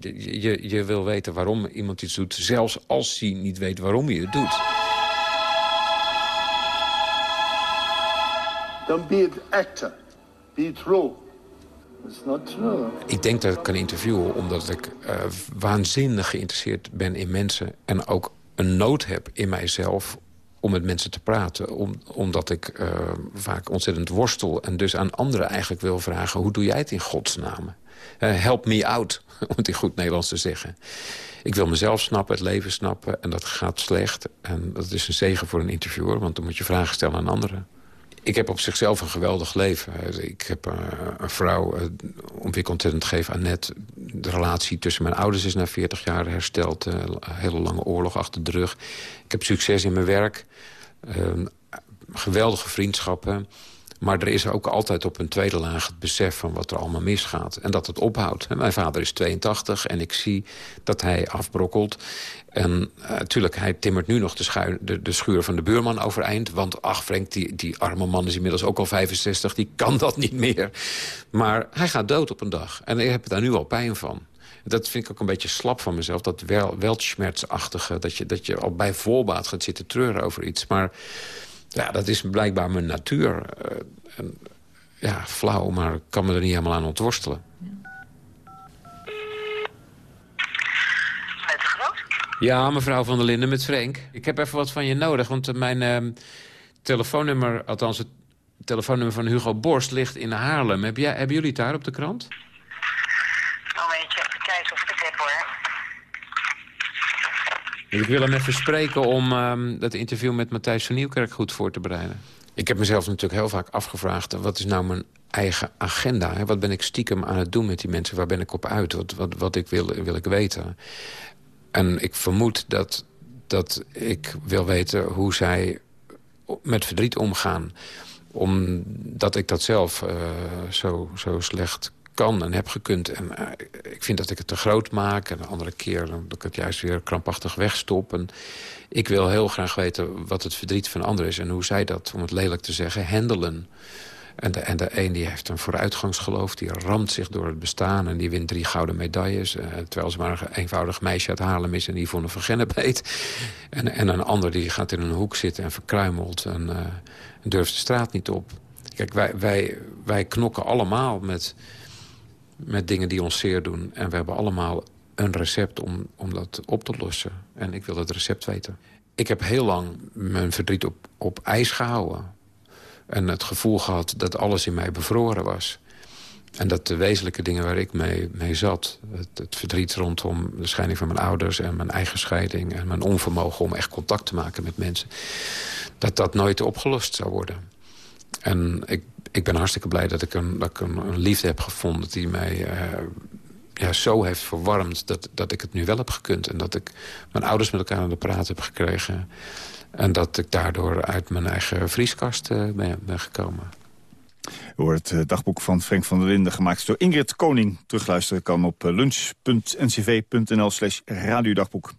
Je, je wil weten waarom iemand iets doet... zelfs als hij niet weet waarom hij het doet. Don't be actor. Be true. It's not true. Ik denk dat ik kan interviewen omdat ik uh, waanzinnig geïnteresseerd ben in mensen... en ook een nood heb in mijzelf om met mensen te praten. Om, omdat ik uh, vaak ontzettend worstel en dus aan anderen eigenlijk wil vragen... hoe doe jij het in godsnaam? Uh, help me out, <laughs> om het in goed Nederlands te zeggen. Ik wil mezelf snappen, het leven snappen en dat gaat slecht. En dat is een zegen voor een interviewer, want dan moet je vragen stellen aan anderen. Ik heb op zichzelf een geweldig leven. Ik heb uh, een vrouw, om weer content te geven, Annette. De relatie tussen mijn ouders is na 40 jaar hersteld. Een hele lange oorlog achter de rug. Ik heb succes in mijn werk. geweldige vriendschappen. Maar er is ook altijd op een tweede laag het besef van wat er allemaal misgaat. En dat het ophoudt. mijn vader is 82 en ik zie dat hij afbrokkelt. En natuurlijk, uh, hij timmert nu nog de, schuur, de, van de buurman overeind. Want ach Frank, die, die arme man is inmiddels ook al 65. Die kan dat niet meer. Maar hij gaat dood op een dag. En ik heb daar nu al pijn van. Dat vind ik ook een beetje slap van mezelf. Dat wel, weltschmertsachtige. Dat je, dat je al bij voorbaat gaat zitten treuren over iets. Maar ja, dat is blijkbaar mijn natuur. Uh, en, ja, flauw, maar ik kan me er niet helemaal aan ontworstelen. Met de Groot? Ja, mevrouw van der Linden met Frank. Ik heb even wat van je nodig, want mijn uh, telefoonnummer... althans het telefoonnummer van Hugo Borst ligt in Haarlem. Heb jij, hebben jullie het daar op de krant? Momentje, even kijken of ik het heb, hoor. Ik wil hem even spreken om um, dat interview met Matthijs van Nieuwkerk goed voor te bereiden. Ik heb mezelf natuurlijk heel vaak afgevraagd... wat is nou mijn eigen agenda? Hè? Wat ben ik stiekem aan het doen met die mensen? Waar ben ik op uit? Wat, wat, wat ik wil, wil ik weten? En ik vermoed dat, dat ik wil weten hoe zij met verdriet omgaan. Omdat ik dat zelf uh, zo, zo slecht kan en heb gekund. En uh, ik vind dat ik het te groot maak. En de andere keer dat ik het juist weer krampachtig wegstop. En ik wil heel graag weten wat het verdriet van anderen is... en hoe zij dat, om het lelijk te zeggen, handelen. En de, en de een die heeft een vooruitgangsgeloof, die ramt zich door het bestaan... en die wint drie gouden medailles... Uh, terwijl ze maar een eenvoudig meisje uit Haarlem is... en die voor een heet. En, en een ander die gaat in een hoek zitten en verkruimelt... en, en durft de straat niet op. Kijk, wij, wij, wij knokken allemaal met, met dingen die ons zeer doen. En we hebben allemaal een recept om, om dat op te lossen. En ik wil het recept weten. Ik heb heel lang mijn verdriet op, op ijs gehouden. En het gevoel gehad dat alles in mij bevroren was. En dat de wezenlijke dingen waar ik mee, mee zat... Het, het, verdriet rondom de scheiding van mijn ouders... en mijn eigen scheiding en mijn onvermogen om echt contact te maken met mensen... dat dat nooit opgelost zou worden. En ik, ik ben hartstikke blij dat ik een, dat ik een, liefde heb gevonden... die mij uh, ja, zo heeft verwarmd dat, dat ik het nu wel heb gekund. En dat ik mijn ouders met elkaar aan de praat heb gekregen... En dat ik daardoor uit mijn eigen vrieskast uh, ben, gekomen. U hoort het dagboek van Frank van der Linden gemaakt door Ingrid Koning. Terugluisteren kan op lunch.ncv.nl slash radiodagboek.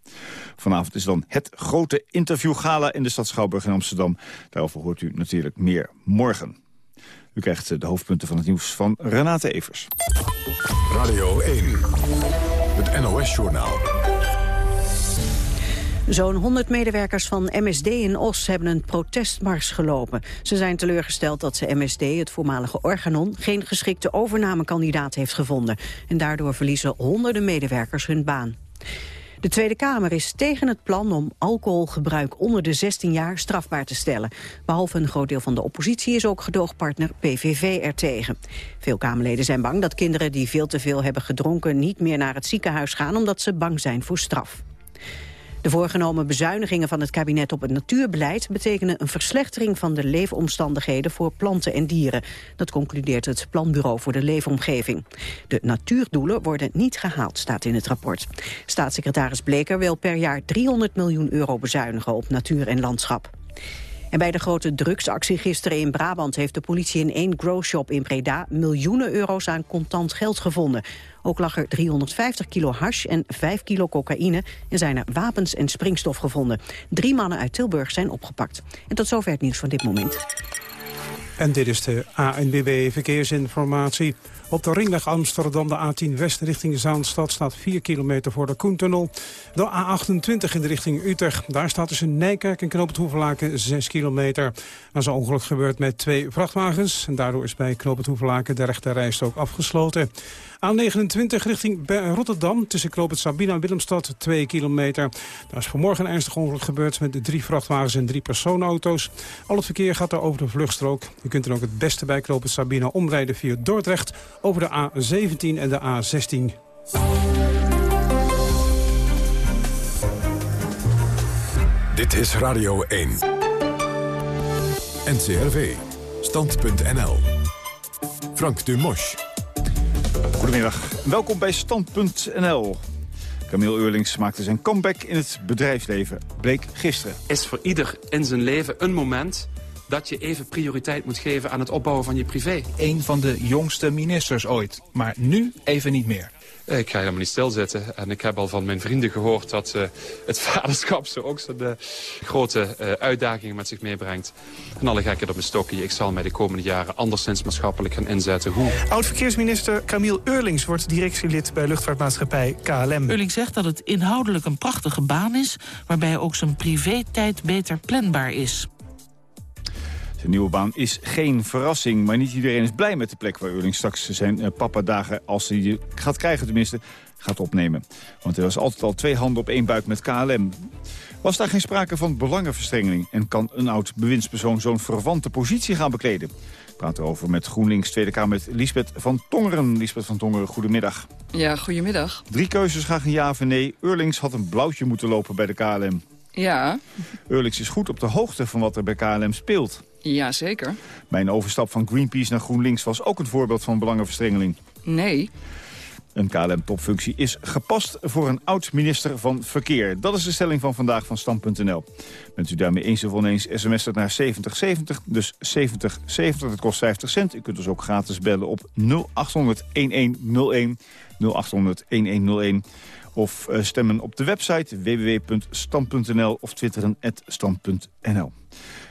Vanavond is dan het grote interviewgala in de stad Schouwburg in Amsterdam. Daarover hoort u natuurlijk meer morgen. U krijgt de hoofdpunten van het nieuws van Renate Evers. Radio 1, het NOS-journaal. Zo'n 100 medewerkers van MSD in Os hebben een protestmars gelopen. Ze zijn teleurgesteld dat ze MSD, het voormalige Organon... geen geschikte overnamekandidaat heeft gevonden. En daardoor verliezen honderden medewerkers hun baan. De Tweede Kamer is tegen het plan om alcoholgebruik onder de 16 jaar strafbaar te stellen. Behalve een groot deel van de oppositie is ook gedoogpartner PVV er tegen. Veel Kamerleden zijn bang dat kinderen die veel te veel hebben gedronken niet meer naar het ziekenhuis gaan omdat ze bang zijn voor straf. De voorgenomen bezuinigingen van het kabinet op het natuurbeleid... betekenen een verslechtering van de leefomstandigheden voor planten en dieren. Dat concludeert het Planbureau voor de Leefomgeving. De natuurdoelen worden niet gehaald, staat in het rapport. Staatssecretaris Bleker wil per jaar 300 miljoen euro bezuinigen op natuur en landschap. En bij de grote drugsactie gisteren in Brabant heeft de politie in één growshop in Breda miljoenen euro's aan contant geld gevonden. Ook lag er 350 kilo hash en 5 kilo cocaïne en zijn er wapens en springstof gevonden. Drie mannen uit Tilburg zijn opgepakt. En tot zover het nieuws van dit moment. En dit is de ANBB Verkeersinformatie. Op de ringweg Amsterdam, de A10 West richting Zaanstad... staat 4 kilometer voor de Koentunnel. De A28 in de richting Utrecht. Daar staat tussen Nijkerk en Knoop het 6 kilometer. Er is een ongeluk gebeurd met twee vrachtwagens. En daardoor is bij Knoop het de rechte ook afgesloten. A29 richting Rotterdam tussen Knoop het Sabina en Willemstad 2 kilometer. Daar is vanmorgen een ernstig ongeluk gebeurd met drie vrachtwagens en drie personenauto's. Al het verkeer gaat er over de vluchtstrook. U kunt er ook het beste bij Knoop het Sabina omrijden via Dordrecht over de A17 en de A16. Dit is Radio 1. NCRV. Stand.nl. Frank Dumosch. Goedemiddag. Welkom bij Stand.nl. Camille Eurlings maakte zijn comeback in het bedrijfsleven. Bleek gisteren. Is voor ieder in zijn leven een moment dat je even prioriteit moet geven aan het opbouwen van je privé. Een van de jongste ministers ooit, maar nu even niet meer. Eh, ik ga helemaal niet stilzitten. En ik heb al van mijn vrienden gehoord dat uh, het <laughs> vaderschap zo ook zo'n uh, grote uh, uitdagingen met zich meebrengt. En alle gekken op mijn stokje. Ik zal mij de komende jaren anderszins maatschappelijk gaan inzetten. Hoe? Oud-verkeersminister Camille Eurlings wordt directielid bij luchtvaartmaatschappij KLM. Eurlings zegt dat het inhoudelijk een prachtige baan is... waarbij ook zijn privé-tijd beter planbaar is. De nieuwe baan is geen verrassing, maar niet iedereen is blij met de plek waar Eurling straks zijn uh, papadagen, als hij die gaat krijgen tenminste, gaat opnemen. Want er was altijd al twee handen op één buik met KLM. Was daar geen sprake van belangenverstrengeling en kan een oud bewindspersoon zo'n verwante positie gaan bekleden? Ik praat erover met GroenLinks Tweede Kamer met Lisbeth van Tongeren. Lisbeth van Tongeren, goedemiddag. Ja, goedemiddag. Drie keuzes, graag een ja of nee. Eurlings had een blauwtje moeten lopen bij de KLM. Ja. Eurlings is goed op de hoogte van wat er bij KLM speelt. Ja, zeker. Mijn overstap van Greenpeace naar GroenLinks was ook een voorbeeld van belangenverstrengeling. Nee. Een KLM-topfunctie is gepast voor een oud-minister van Verkeer. Dat is de stelling van vandaag van Stam.nl. Bent u daarmee eens of oneens, sms het naar 7070, dus 7070, dat kost 50 cent. U kunt dus ook gratis bellen op 0800-1101, 0800-1101. Of uh, stemmen op de website www.stam.nl of twitteren at stam.nl.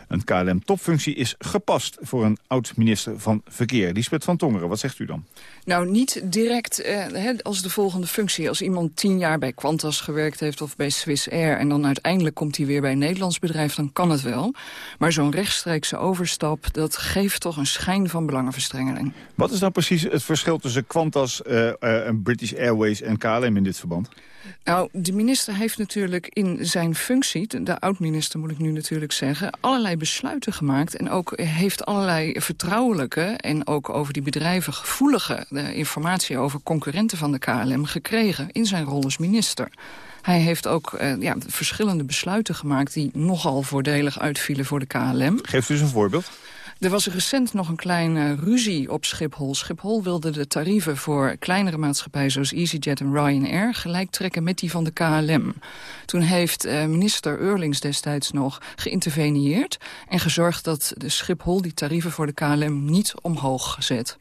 Een KLM-topfunctie is gepast voor een oud-minister van Verkeer. Lisbeth van Tongeren, wat zegt u dan? Nou, niet direct eh, als de volgende functie. Als iemand tien jaar bij Qantas gewerkt heeft of bij Swiss Air... en dan uiteindelijk komt hij weer bij een Nederlands bedrijf, dan kan het wel. Maar zo'n rechtstreekse overstap, dat geeft toch een schijn van belangenverstrengeling. Wat is nou precies het verschil tussen Qantas, uh, uh, British Airways en KLM in dit verband? Nou, de minister heeft natuurlijk in zijn functie, de oud-minister moet ik nu natuurlijk zeggen, allerlei besluiten gemaakt en ook heeft allerlei vertrouwelijke en ook over die bedrijven gevoelige eh, informatie over concurrenten van de KLM gekregen in zijn rol als minister. Hij heeft ook uh, ja, verschillende besluiten gemaakt die nogal voordelig uitvielen voor de KLM. Geef dus een voorbeeld. Er was recent nog een kleine ruzie op Schiphol. Schiphol wilde de tarieven voor kleinere maatschappijen zoals EasyJet en Ryanair gelijk trekken met die van de KLM. Toen heeft uh, minister Eurlings destijds nog geïnterveneerd en gezorgd dat de Schiphol die tarieven voor de KLM niet omhoog zet.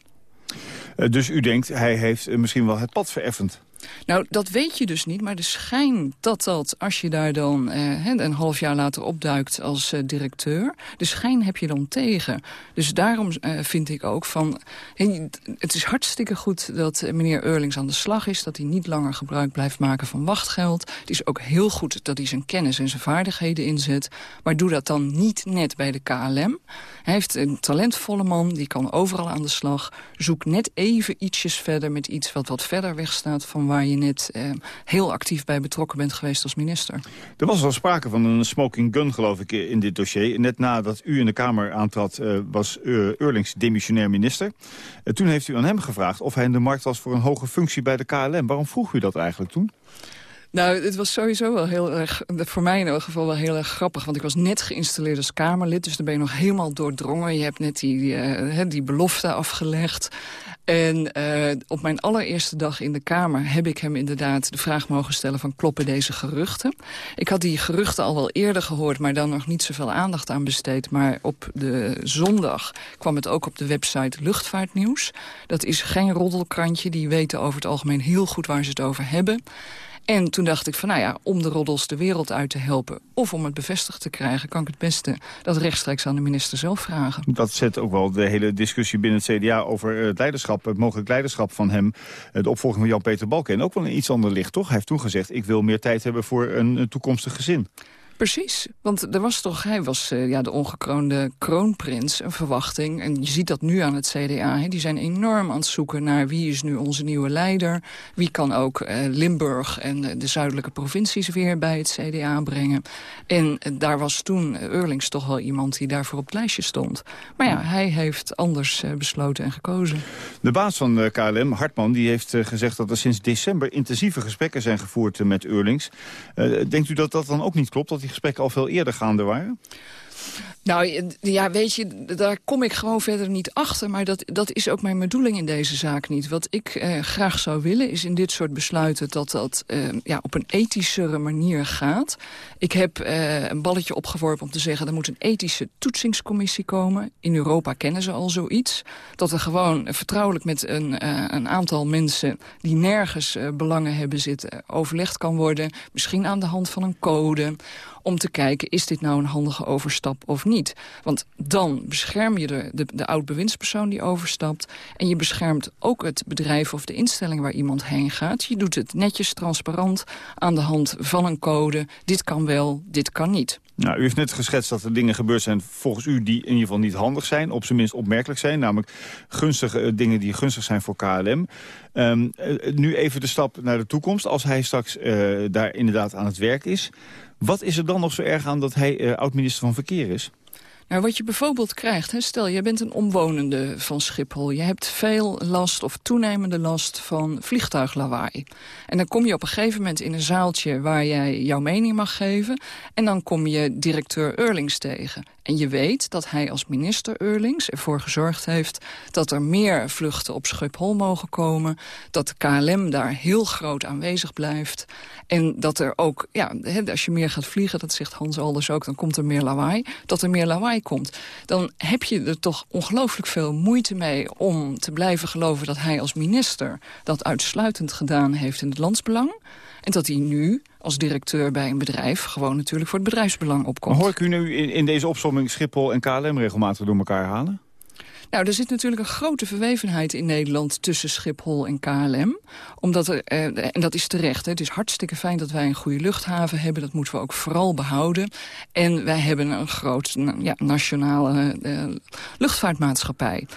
Uh, dus u denkt, hij heeft uh, misschien wel het pad vereffend? Nou, dat weet je dus niet, maar de schijn dat dat, als je daar dan eh, een half jaar later opduikt als eh, directeur, de schijn heb je dan tegen. Dus daarom eh, vind ik ook van, het is hartstikke goed dat eh, meneer Eurlings aan de slag is, dat hij niet langer gebruik blijft maken van wachtgeld. Het is ook heel goed dat hij zijn kennis en zijn vaardigheden inzet, maar doe dat dan niet net bij de KLM. Hij heeft een talentvolle man, die kan overal aan de slag. Zoek net even ietsjes verder met iets wat wat verder weg staat van waar je net eh, heel actief bij betrokken bent geweest als minister. Er was al sprake van een smoking gun, geloof ik, in dit dossier. Net nadat u in de Kamer aantrad, uh, was uh, Eurlings demissionair minister. Uh, toen heeft u aan hem gevraagd of hij in de markt was voor een hoge functie bij de KLM. Waarom vroeg u dat eigenlijk toen? Nou, het was sowieso wel heel erg, voor mij in elk geval wel heel erg grappig. Want ik was net geïnstalleerd als Kamerlid, dus dan ben je nog helemaal doordrongen. Je hebt net die, uh, die belofte afgelegd. En uh, op mijn allereerste dag in de Kamer heb ik hem inderdaad de vraag mogen stellen van kloppen deze geruchten. Ik had die geruchten al wel eerder gehoord, maar dan nog niet zoveel aandacht aan besteed. Maar op de zondag kwam het ook op de website Luchtvaartnieuws. Dat is geen roddelkrantje, die weten over het algemeen heel goed waar ze het over hebben. En toen dacht ik van, nou ja, om de roddels de wereld uit te helpen... of om het bevestigd te krijgen, kan ik het beste dat rechtstreeks aan de minister zelf vragen. Dat zet ook wel de hele discussie binnen het CDA over het leiderschap... het mogelijk leiderschap van hem, de opvolging van Jan-Peter Balken... ook wel een iets ander licht, toch? Hij heeft toen gezegd, ik wil meer tijd hebben voor een toekomstig gezin. Precies, want er was toch, hij was uh, ja, de ongekroonde kroonprins, een verwachting. En je ziet dat nu aan het CDA. Die zijn enorm aan het zoeken naar wie is nu onze nieuwe leider. Wie kan ook uh, Limburg en uh, de zuidelijke provincies weer bij het CDA brengen. En daar was toen Eurlings toch wel iemand die daarvoor op het lijstje stond. Maar ja, hij heeft anders besloten en gekozen. De baas van KLM, Hartman, die heeft gezegd dat er sinds december intensieve gesprekken zijn gevoerd met Eurlings. denkt u dat dat dan ook niet klopt, dat die gesprekken al veel eerder gaande waren? Nou, ja, weet je, daar kom ik gewoon verder niet achter. Maar dat, dat is ook mijn bedoeling in deze zaak niet. Wat ik eh, graag zou willen is in dit soort besluiten... dat dat eh, ja, op een ethischere manier gaat. Ik heb eh, een balletje opgeworpen om te zeggen... er moet een ethische toetsingscommissie komen. In Europa kennen ze al zoiets. Dat er gewoon vertrouwelijk met een, uh, een aantal mensen... die nergens uh, belangen hebben zitten, overlegd kan worden. Misschien aan de hand van een code om te kijken, is dit nou een handige overstap of niet? Want dan bescherm je de, de, de oud-bewindspersoon die overstapt... en je beschermt ook het bedrijf of de instelling waar iemand heen gaat. Je doet het netjes, transparant, aan de hand van een code. Dit kan wel, dit kan niet. Nou, u heeft net geschetst dat er dingen gebeurd zijn volgens u die in ieder geval niet handig zijn. Op zijn minst opmerkelijk zijn. Namelijk gunstige uh, dingen die gunstig zijn voor KLM. Um, uh, nu even de stap naar de toekomst. Als hij straks uh, daar inderdaad aan het werk is. Wat is er dan nog zo erg aan dat hij oud-minister van Verkeer is? Nou, wat je bijvoorbeeld krijgt, hè, stel je bent een omwonende van Schiphol. Je hebt veel last of toenemende last van vliegtuiglawaai. En dan kom je op een gegeven moment in een zaaltje waar jij jouw mening mag geven. En dan kom je directeur Eurlings tegen. En je weet dat hij als minister Eurlings ervoor gezorgd heeft... dat er meer vluchten op Schiphol mogen komen. Dat de KLM daar heel groot aanwezig blijft. En dat er ook, ja, als je meer gaat vliegen, dat zegt Hans Alders ook... dan komt er meer lawaai. Dat er meer lawaai komt. Dan heb je er toch ongelooflijk veel moeite mee... om te blijven geloven dat hij als minister dat uitsluitend gedaan heeft in het landsbelang. En dat hij nu als directeur bij een bedrijf... gewoon natuurlijk voor het bedrijfsbelang opkomt. Maar hoor ik u nu in, in deze opzomming Schiphol en KLM regelmatig door elkaar halen? Nou, er zit natuurlijk een grote verwevenheid in Nederland tussen Schiphol en KLM. Omdat er, eh, en dat is terecht. Hè. Het is hartstikke fijn dat wij een goede luchthaven hebben. Dat moeten we ook vooral behouden. En wij hebben een groot ja, nationale eh, luchtvaartmaatschappij.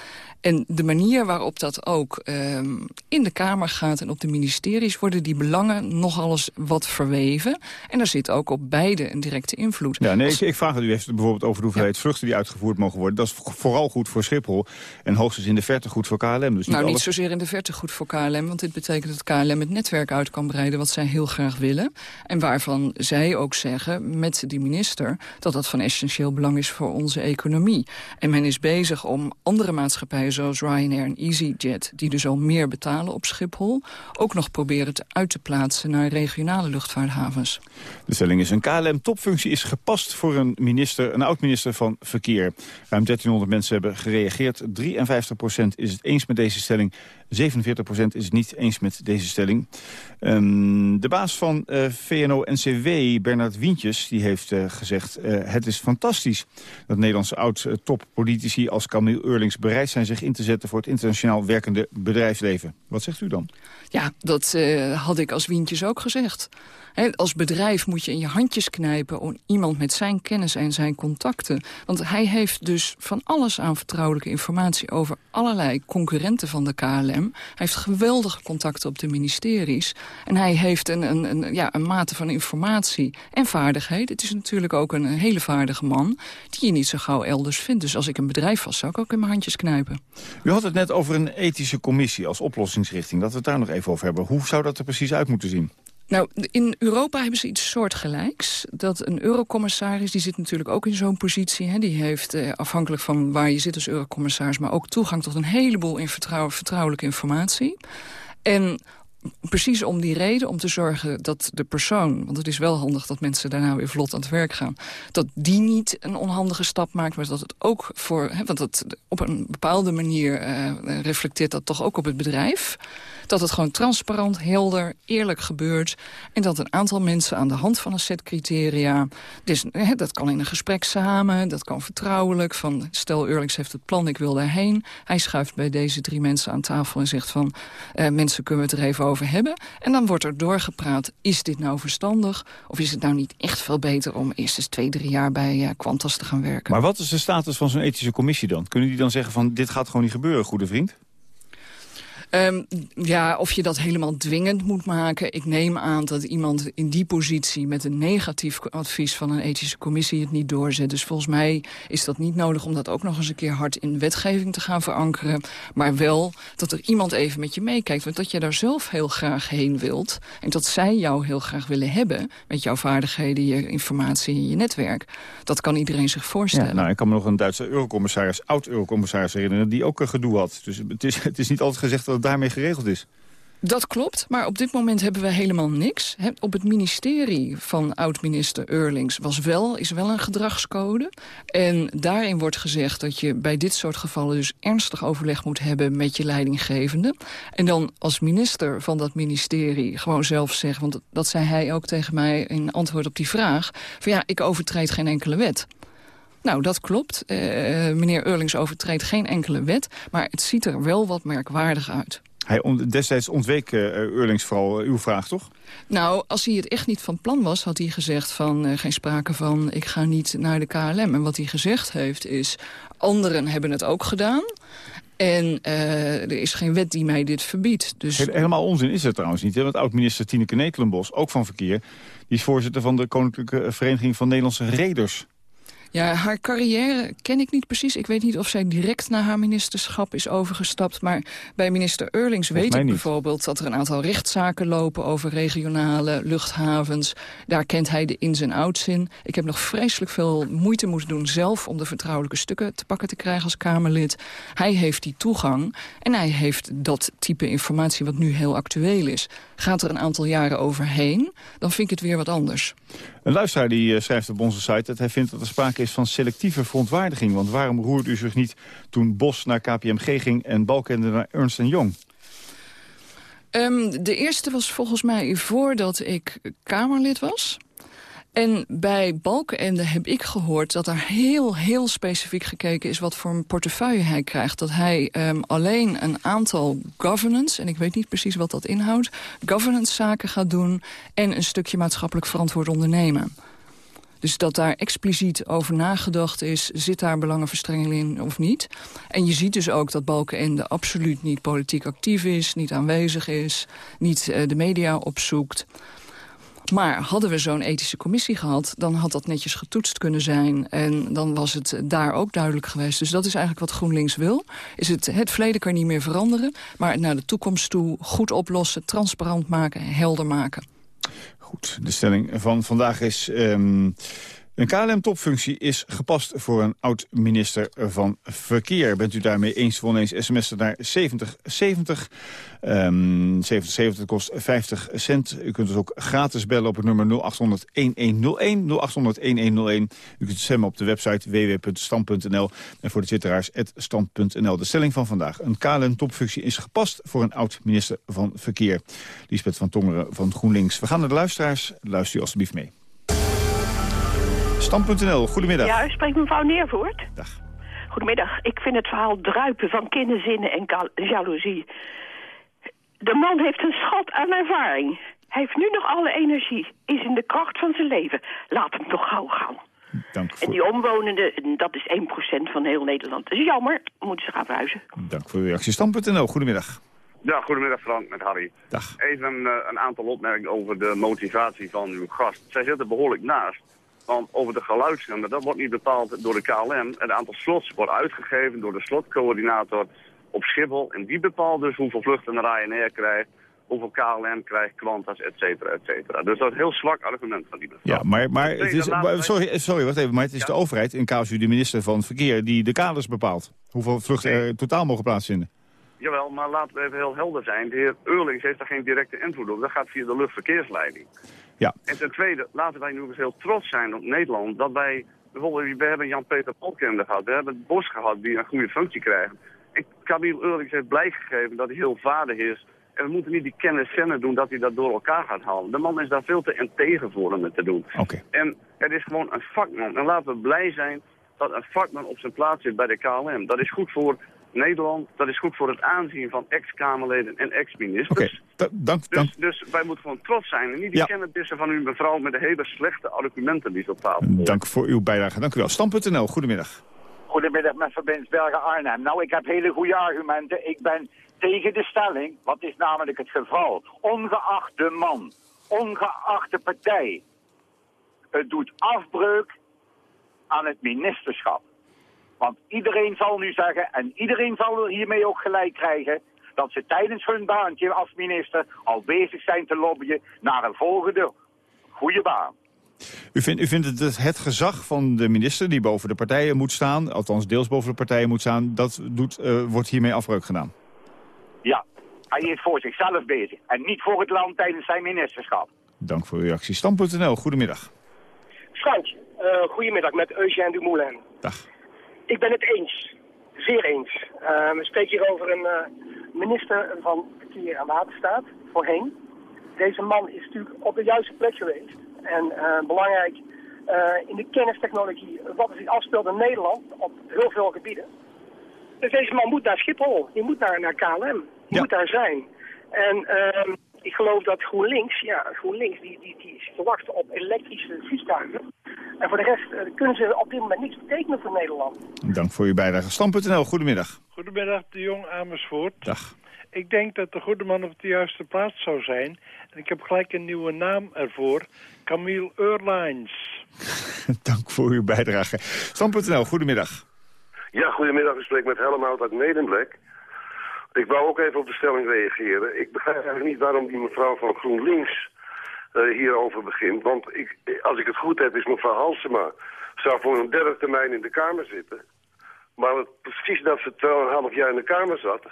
En de manier waarop dat ook um, in de Kamer gaat en op de ministeries... worden die belangen nogal eens wat verweven. En daar zit ook op beide een directe invloed. Ja, nee, ik, ik, vraag het u heeft het bijvoorbeeld over de hoeveelheid vluchten... die uitgevoerd mogen worden. Dat is vooral goed voor Schiphol en hoogstens in de verte goed voor KLM. Dus niet nou, niet zozeer in de verte goed voor KLM... want dit betekent dat KLM het netwerk uit kan breiden... wat zij heel graag willen. En waarvan zij ook zeggen, met die minister... dat dat van essentieel belang is voor onze economie. En men is bezig om andere maatschappijen zoals Ryanair en EasyJet... die dus al meer betalen op Schiphol... ook nog proberen te uit te plaatsen naar regionale luchtvaarthavens. De stelling is een KLM-topfunctie is gepast voor een minister, een oud-minister van Verkeer. Ruim 1300 mensen hebben gereageerd. 53% is het eens met deze stelling. 47% is het niet eens met deze stelling. Um, de baas van eh, VNO-NCW, Bernard Wientjes, die heeft uh, gezegd... Uh, het is fantastisch dat Nederlandse oud-toppolitici als Camille Eurlings... bereid zijn zich in te zetten voor het internationaal werkende bedrijfsleven. Wat zegt u dan? Ja, dat had ik als Wientjes ook gezegd als bedrijf moet je in je handjes knijpen... om iemand met zijn kennis en zijn contacten. Want hij heeft dus van alles aan vertrouwelijke informatie... over allerlei concurrenten van de KLM. Hij heeft geweldige contacten op de ministeries. En hij heeft een, een, een, ja, een mate van informatie en vaardigheid. Het is natuurlijk ook een, hele vaardige man... die je niet zo gauw elders vindt. Dus als ik een bedrijf was, zou ik ook in mijn handjes knijpen. U had het net over een ethische commissie als oplossingsrichting. Dat we het daar nog even over hebben. Hoe zou dat er precies uit moeten zien? Nou, in Europa hebben ze iets soortgelijks. Dat een eurocommissaris, die zit natuurlijk ook in zo'n positie. Hè, die heeft, eh, afhankelijk van waar je zit als eurocommissaris... maar ook toegang tot een heleboel in vertrouw, vertrouwelijke informatie. En precies om die reden, om te zorgen dat de persoon... want het is wel handig dat mensen daarna weer vlot aan het werk gaan... dat die niet een onhandige stap maakt, maar dat het ook voor... Hè, want dat op een bepaalde manier uh, reflecteert dat toch ook op het bedrijf... Dat het gewoon transparant, helder, eerlijk gebeurt. En dat een aantal mensen aan de hand van een set criteria... Dus, hè, dat kan in een gesprek samen, dat kan vertrouwelijk. Van, stel Eurlings heeft het plan, ik wil daarheen. Hij schuift bij deze drie mensen aan tafel en zegt van... Eh, mensen kunnen we het er even over hebben. En dan wordt er doorgepraat, is dit nou verstandig? Of is het nou niet echt veel beter om eerst eens twee, drie jaar bij uh, Qantas te gaan werken? Maar wat is de status van zo'n ethische commissie dan? Kunnen die dan zeggen van dit gaat gewoon niet gebeuren, goede vriend? Um, ja, of je dat helemaal dwingend moet maken. Ik neem aan dat iemand in die positie met een negatief advies van een ethische commissie het niet doorzet. Dus volgens mij is dat niet nodig om dat ook nog eens een keer hard in wetgeving te gaan verankeren. Maar wel dat er iemand even met je meekijkt. Want dat je daar zelf heel graag heen wilt. En dat zij jou heel graag willen hebben met jouw vaardigheden, je informatie en je netwerk. Dat kan iedereen zich voorstellen. Ja, nou, ik kan me nog een Duitse eurocommissaris, oud-eurocommissaris herinneren... die ook een gedoe had. Dus het is, <laughs> het is niet altijd gezegd dat daarmee geregeld is. Dat klopt, maar op dit moment hebben we helemaal niks. Op het ministerie van oud-minister Eurlings was wel, is wel een gedragscode. En daarin wordt gezegd dat je bij dit soort gevallen... dus ernstig overleg moet hebben met je leidinggevende. En dan als minister van dat ministerie gewoon zelf zeggen... want dat zei hij ook tegen mij in antwoord op die vraag... van ja, ik overtreed geen enkele wet. Nou, dat klopt. Uh, meneer Eurlings overtreedt geen enkele wet... maar het ziet er wel wat merkwaardig uit. Hij destijds ontweek uh, Eurlings vooral uw vraag, toch? Nou, als hij het echt niet van plan was, had hij gezegd van... Uh, geen sprake van, ik ga niet naar de KLM. En wat hij gezegd heeft is, anderen hebben het ook gedaan... En er is geen wet die mij dit verbiedt. Dus... Helemaal onzin is het trouwens niet. Hè? Want oud-minister Tineke Netelenbos, ook van Verkeer... die is voorzitter van de Koninklijke Vereniging van Nederlandse Reders. Ja, haar carrière ken ik niet precies. Ik weet niet of zij direct na haar ministerschap is overgestapt. Maar bij minister Eurlings weet ik bijvoorbeeld... dat er een aantal rechtszaken lopen over regionale luchthavens. Daar kent hij de ins en outs in. Ik heb nog vreselijk veel moeite moeten doen zelf... om de vertrouwelijke stukken te pakken te krijgen als Kamerlid. Hij heeft die toegang en hij heeft dat type informatie... wat nu heel actueel is. Gaat er een aantal jaren overheen, dan vind ik het weer wat anders. Een luisteraar die uh, schrijft op onze site dat hij vindt dat er sprake is van selectieve verontwaardiging. Want waarom roert u zich niet toen Bos naar KPMG ging en Balkende naar Ernst Young? Ehm, de eerste was volgens mij voordat ik Kamerlid was. En bij Balkenende heb ik gehoord dat er heel, heel specifiek gekeken is... wat voor een portefeuille hij krijgt. Dat hij um, alleen een aantal governance, en ik weet niet precies wat dat inhoudt... governance zaken gaat doen en een stukje maatschappelijk verantwoord ondernemen. Dus dat daar expliciet over nagedacht is... zit daar belangenverstrengeling in of niet. En je ziet dus ook dat Balkenende absoluut niet politiek actief is... niet aanwezig is, niet uh, de media opzoekt... Maar hadden we zo'n ethische commissie gehad... dan had dat netjes getoetst kunnen zijn. En dan was het daar ook duidelijk geweest. Dus dat is eigenlijk wat GroenLinks wil. Is het, het verleden kan niet meer veranderen. Maar naar de toekomst toe goed oplossen, transparant maken, helder maken. Goed, de stelling van vandaag is... Um, een KLM-topfunctie is gepast voor een oud-minister van Verkeer. Bent u daarmee eens of oneens sms'en naar 7070. Um, 7070 kost 50 cent. U kunt dus ook gratis bellen op het nummer 0800-1101. 0800-1101. U kunt stemmen op de website www.stand.nl. En voor de twitteraars stand.nl. De stelling van vandaag. Een KLM-topfunctie is gepast voor een oud-minister van Verkeer. Liesbeth van Tongeren van GroenLinks. We gaan naar de luisteraars. Luister u alstublieft mee. Stam.nl, goedemiddag. Ja, u spreekt mevrouw Neervoort. Dag. Goedemiddag. Ik vind het verhaal druipen van kinderzinnen en jaloezie. De man heeft een schat aan ervaring. Hij heeft nu nog alle energie. Is in de kracht van zijn leven. Laat hem toch gauw gaan. Dank voor... En die omwonenden, dat is 1% van heel Nederland. Dat is jammer, moeten ze gaan verhuizen. Dank voor uw reactie. Stam.nl, goedemiddag. Ja, goedemiddag Frank, met Harry. Dag. Even uh, een aantal opmerkingen over de motivatie van uw gast. Zij zit er behoorlijk naast. Want over de geluidsnummer, dat wordt niet bepaald door de KLM. Het aantal slots wordt uitgegeven door de slotcoördinator op Schiphol. En die bepaalt dus hoeveel vluchten Ryanair krijgt, hoeveel KLM krijgt, Qantas, et cetera, et cetera. Dus dat is een heel zwak argument van die mevrouw. Ja, maar, maar het is, sorry, sorry, wacht even, maar het is de overheid, in casu de minister van Verkeer, die de kaders bepaalt. Hoeveel vluchten er totaal mogen plaatsvinden. Jawel, maar laten we even heel helder zijn. De heer Eurlings heeft daar geen directe invloed op. Dat gaat via de luchtverkeersleiding. Ja. En ten tweede, laten wij nu eens heel trots zijn op Nederland... dat wij, bijvoorbeeld, we hebben Jan-Peter Polkende gehad... we hebben het Bos gehad, die een goede functie krijgt. En Camille Eurlings heeft blijk gegeven dat hij heel vaardig is... En we moeten niet die kennis kennen doen dat hij dat door elkaar gaat halen. De man is daar veel te tegen voor om het te doen. Oké. En het is gewoon een vakman. En laten we blij zijn dat een vakman op zijn plaats zit bij de KLM. Dat is goed voor Nederland. Dat is goed voor het aanzien van ex-Kamerleden en ex-ministers. Oké, dank, dus, dank. Dus wij moeten gewoon trots zijn. En niet die ja. kennissen van u mevrouw met de hele slechte argumenten die ze op tafel hebben. Dank voor uw bijdrage. Dank u wel. Stam.nl, goedemiddag. Goedemiddag met Verbinsbergen Arnhem. Nou, ik heb hele goede argumenten. Ik ben tegen de stelling. Wat is namelijk het geval? Ongeacht de man, ongeacht de partij. Het doet afbreuk aan het ministerschap. Want iedereen zal nu zeggen, en iedereen zal hiermee ook gelijk krijgen... dat ze tijdens hun baantje als minister al bezig zijn te lobbyen naar een volgende goede baan. U vindt, u vindt het het gezag van de minister die boven de partijen moet staan... althans deels boven de partijen moet staan, dat doet, uh, wordt hiermee afbreuk gedaan? Ja, hij is voor zichzelf bezig en niet voor het land tijdens zijn ministerschap. Dank voor uw reactie. Stam.nl, goedemiddag. Frank, uh, goedemiddag met Eugène Dumoulin. Dag. Ik ben het eens. Zeer eens. Uh, we spreken hier over een uh, minister van Verkeer en Waterstaat, voorheen. Deze man is natuurlijk op de juiste plek geweest. En uh, belangrijk in de kennistechnologie, wat er zich afspeelt in Nederland op heel veel gebieden. Dus deze man moet naar Schiphol, die moet naar, naar KLM, die ja. moet daar zijn. En ehm, ik geloof dat GroenLinks, ja, GroenLinks die, die, die is te wachten op elektrische vliegtuigen. En voor de rest uh, kunnen ze op dit moment niks betekenen voor Nederland. Dank voor uw bijdrage. Stam.nl, goedemiddag. Goedemiddag, de Jong Amersfoort. Dag. Ik denk dat de goede man op de juiste plaats zou zijn. En ik heb gelijk een nieuwe naam ervoor. Camille Airlines. <laughs> Dank voor uw bijdrage. Stam.nl, goedemiddag. Ja, goedemiddag. Ik spreek met Helmhout uit Medemblik. Ik wou ook even op de stelling reageren. Ik begrijp eigenlijk niet waarom die mevrouw van GroenLinks uh, hierover begint. Want ik, als ik het goed heb, is mevrouw Halsema... zou voor een derde termijn in de Kamer zitten. Maar het, precies dat ze 2,5 jaar in de Kamer zat...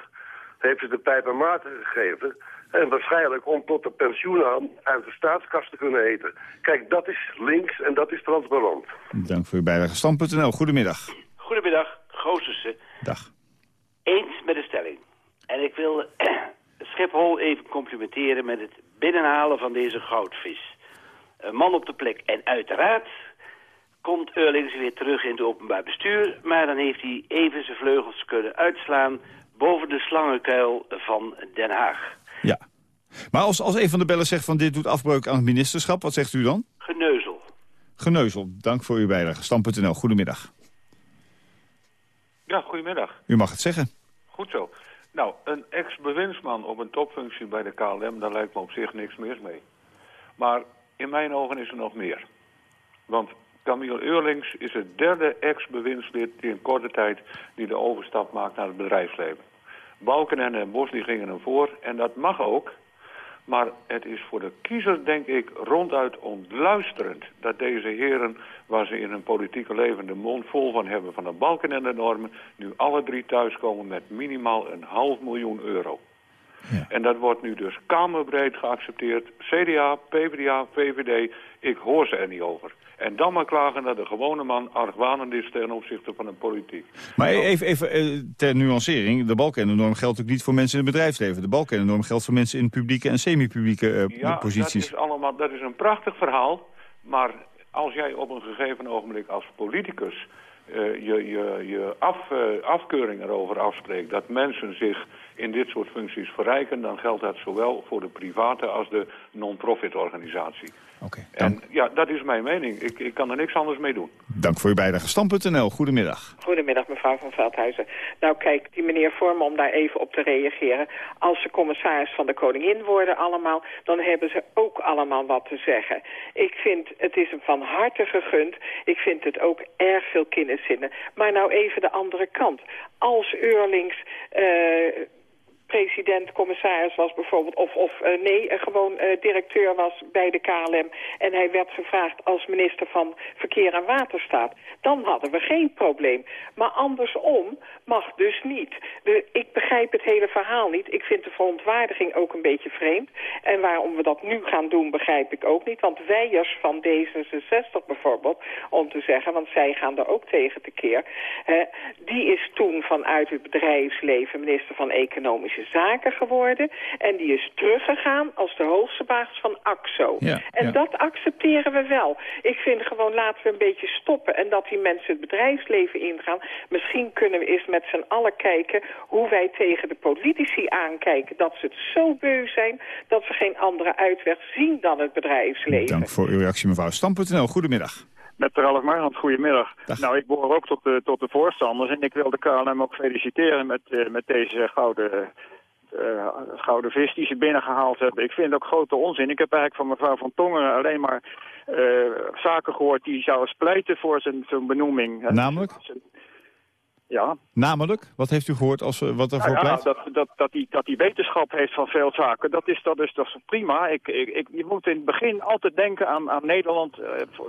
heeft ze de pijp aan Maarten gegeven... En waarschijnlijk om tot de pensioen aan uit de staatskast te kunnen eten. Kijk, dat is links en dat is transparant. Dank voor uw bijdrage. Stam.nl, goedemiddag. Goedemiddag, Goosussen. Dag. Eens met de stelling. En ik wil Schiphol even complimenteren met het binnenhalen van deze goudvis. Een man op de plek. En uiteraard komt Eurlings weer terug in het openbaar bestuur... maar dan heeft hij even zijn vleugels kunnen uitslaan... boven de slangenkuil van Den Haag. Ja. Maar als, als een van de bellen zegt van dit doet afbreuk aan het ministerschap, wat zegt u dan? Geneuzel. Geneuzel, dank voor uw bijdrage. Stam.nl, goedemiddag. Ja, goedemiddag. U mag het zeggen. Goed zo. Nou, een ex-bewindsman op een topfunctie bij de KLM, daar lijkt me op zich niks mis mee. Maar in mijn ogen is er nog meer. Want Camille Eurlings is het derde ex-bewindslid in korte tijd die de overstap maakt naar het bedrijfsleven. Balken en Bos die gingen hem voor en dat mag ook. Maar het is voor de kiezer, denk ik, ronduit ontluisterend... dat deze heren, waar ze in hun politieke leven de mond vol van hebben... van de balken en de normen, nu alle drie thuiskomen met minimaal een half miljoen euro. Ja. En dat wordt nu dus kamerbreed geaccepteerd. CDA, PvdA, VVD, ik hoor ze er niet over. En dan maar klagen dat de gewone man argwanend is ten opzichte van de politiek. Maar even, even eh, ter nuancering, de balkennorm geldt ook niet voor mensen in het bedrijfsleven. De balkennorm geldt voor mensen in publieke en semi-publieke uh, ja, posities. Dat is, allemaal, dat is een prachtig verhaal, maar als jij op een gegeven ogenblik als politicus uh, je, je, je af, uh, afkeuring erover afspreekt... dat mensen zich in dit soort functies verrijken... dan geldt dat zowel voor de private als de non-profit organisatie. Okay, en ja, dat is mijn mening. Ik, ik kan er niks anders mee doen. Dank voor uw bijdrage. Stam.nl, goedemiddag. Goedemiddag, mevrouw van Veldhuizen. Nou kijk, die meneer Vormen, om daar even op te reageren. Als ze commissaris van de koningin worden allemaal... dan hebben ze ook allemaal wat te zeggen. Ik vind, het is hem van harte gegund. Ik vind het ook erg veel kinderzinnen. Maar nou even de andere kant. Als Eurlings... Uh, president, commissaris was bijvoorbeeld... of, of uh, nee, uh, gewoon uh, directeur was bij de KLM... en hij werd gevraagd als minister van Verkeer en Waterstaat... dan hadden we geen probleem. Maar andersom mag dus niet. Ik begrijp het hele verhaal niet. Ik vind de verontwaardiging ook een beetje vreemd. En waarom we dat nu gaan doen, begrijp ik ook niet. Want Weijers van D66 bijvoorbeeld, om te zeggen... want zij gaan er ook tegen tekeer... die is toen vanuit het bedrijfsleven minister van Economische Zaken geworden. En die is teruggegaan als de hoogste baas van AXO. Ja, en ja. dat accepteren we wel. Ik vind gewoon laten we een beetje stoppen. En dat die mensen het bedrijfsleven ingaan. Misschien kunnen we eens met z'n allen kijken hoe wij tegen de politici aankijken. Dat ze het zo beu zijn dat ze geen andere uitweg zien dan het bedrijfsleven. Dank voor uw reactie mevrouw. Stam.nl, goedemiddag. Met Ralf Marland, goedemiddag. Dag. Nou, ik behoor ook tot de, tot de voorstanders en ik wil de KLM ook feliciteren met, uh, met deze gouden, uh, gouden vis die ze binnengehaald hebben. Ik vind het ook grote onzin. Ik heb eigenlijk van mevrouw Van Tongeren alleen maar uh, zaken gehoord die zouden splijten voor zijn, zijn benoeming. Namelijk? Ja. Namelijk? Wat heeft u gehoord als, wat ervoor nou, ja, pleit? dat, dat, dat, die, dat die wetenschap heeft van veel zaken, dat is, dat is, dat is prima. Ik, ik, ik, je moet in het begin altijd denken aan, aan Nederland uh,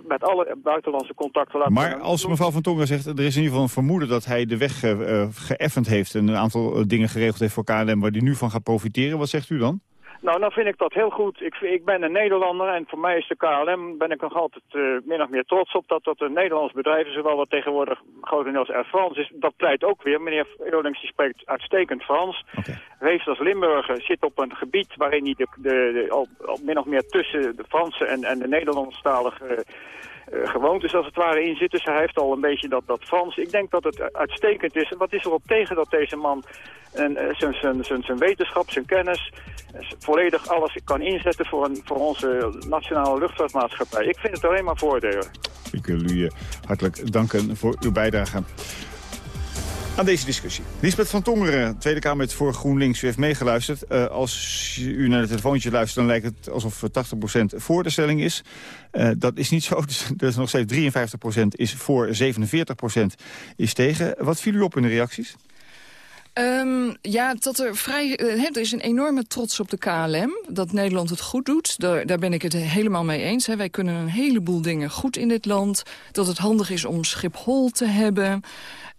met alle buitenlandse contacten. Laten maar als mevrouw Van Tongeren zegt, er is in ieder geval een vermoeden dat hij de weg uh, geëffend heeft en een aantal dingen geregeld heeft voor KLM waar hij nu van gaat profiteren. Wat zegt u dan? Nou, dan vind ik dat heel goed. Ik, ik ben een Nederlander en voor mij is de KLM, ben ik nog altijd uh, min of meer trots op dat dat een Nederlands bedrijf is, zowel wat tegenwoordig grotendeels er Frans is. Dat pleit ook weer. Meneer Eurlings spreekt uitstekend Frans. Okay. Wees als Limburger zit op een gebied waarin hij de, de, min of meer tussen de Franse en, en de Nederlandstalige uh, gewoontes als het ware in zit. Dus hij heeft al een beetje dat, dat Frans. Ik denk dat het uitstekend is. En wat is erop tegen dat deze man en, uh, zijn, wetenschap, zijn kennis, volledig alles kan inzetten voor, een, voor onze nationale luchtvaartmaatschappij. Ik vind het alleen maar voordelen. Ik wil u uh, hartelijk danken voor uw bijdrage aan deze discussie. Lisbeth van Tongeren, Tweede Kamer voor GroenLinks. U heeft meegeluisterd. Uh, als u naar het telefoontje luistert, dan lijkt het alsof 80% voor de stelling is. Dat is niet zo. <laughs> Dus, dus nog steeds 53% is voor, 47% is tegen. Wat viel u op in de reacties? Um, ja, dat er vrij. Uh, er is een enorme trots op de KLM. Dat Nederland het goed doet. Daar, daar ben ik het helemaal mee eens. Wij kunnen een heleboel dingen goed in dit land. Dat het handig is om Schiphol te hebben.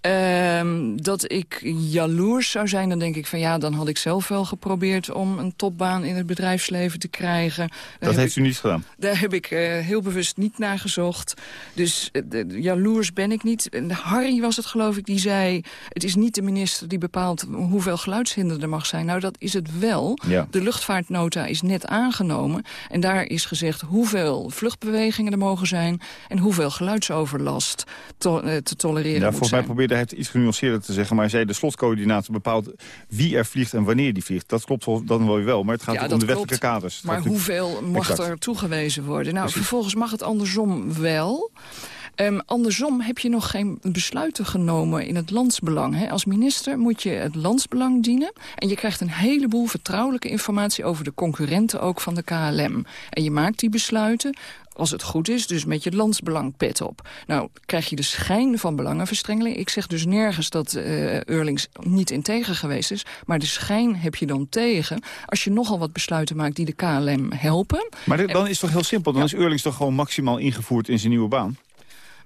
Ehm, dat ik jaloers zou zijn, dan denk ik van ja, dan had ik zelf wel geprobeerd om een topbaan in het bedrijfsleven te krijgen. dat heeft u niet gedaan? Daar heb ik uh, heel bewust niet naar gezocht. Dus uh, jaloers ben ik niet. Harry was het geloof ik, die zei, het is niet de minister die bepaalt hoeveel geluidshinder er mag zijn. Nou, dat is het wel. Ja. De luchtvaartnota is net aangenomen en daar is gezegd hoeveel vluchtbewegingen er mogen zijn en hoeveel geluidsoverlast to uh, te tolereren ja, moet zijn. mij probeerde hij het iets genuanceerder te zeggen. Maar hij zei de slotcoördinator bepaalt wie er vliegt en wanneer die vliegt. Dat klopt dan wel wel, maar het gaat Ja, om de wettelijke klopt. kaders. Het Maar hoeveel mag Exact. er toegewezen worden? Nou, Precies. vervolgens mag het andersom wel. Ehm, andersom heb je nog geen besluiten genomen in het landsbelang. Hè? Als minister moet je het landsbelang dienen. En je krijgt een heleboel vertrouwelijke informatie over de concurrenten ook van de KLM. En je maakt die besluiten als het goed is, dus met je landsbelang pet op. Nou, krijg je de schijn van belangenverstrengeling. Ik zeg dus nergens dat eh Eurlings niet integer geweest is... maar de schijn heb je dan tegen als je nogal wat besluiten maakt... die de KLM helpen. Maar dit- dan is het toch heel simpel. Dan is Eurlings toch gewoon maximaal ingevoerd in zijn nieuwe baan?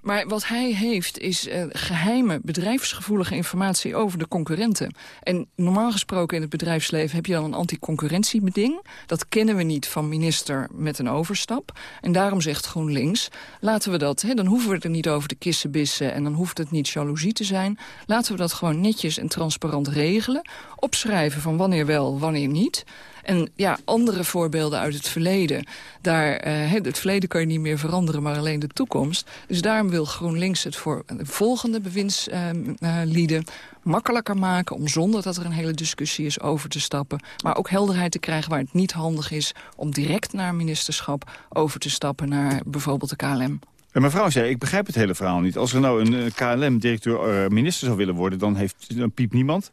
Maar wat hij heeft is eh, geheime bedrijfsgevoelige informatie over de concurrenten. En normaal gesproken in het bedrijfsleven heb je dan een anticoncurrentiebeding. Dat kennen we niet van minister met een overstap. En daarom zegt GroenLinks, laten we dat, hè, dan hoeven we er niet over te kissenbissen... en dan hoeft het niet jaloezie te zijn. Laten we dat gewoon netjes en transparant regelen. Opschrijven van wanneer wel, wanneer niet... En ja, andere voorbeelden uit het verleden. Daar, eh, het verleden kan je niet meer veranderen, maar alleen de toekomst. Dus daarom wil GroenLinks het voor de volgende bewindslieden makkelijker maken... om zonder dat er een hele discussie is over te stappen. Maar ook helderheid te krijgen waar het niet handig is... om direct naar ministerschap over te stappen naar bijvoorbeeld de KLM. En mevrouw zei, ik begrijp het hele verhaal niet. Als er nou een eh, KLM-directeur-minister zou willen worden... dan, heeft, piept niemand.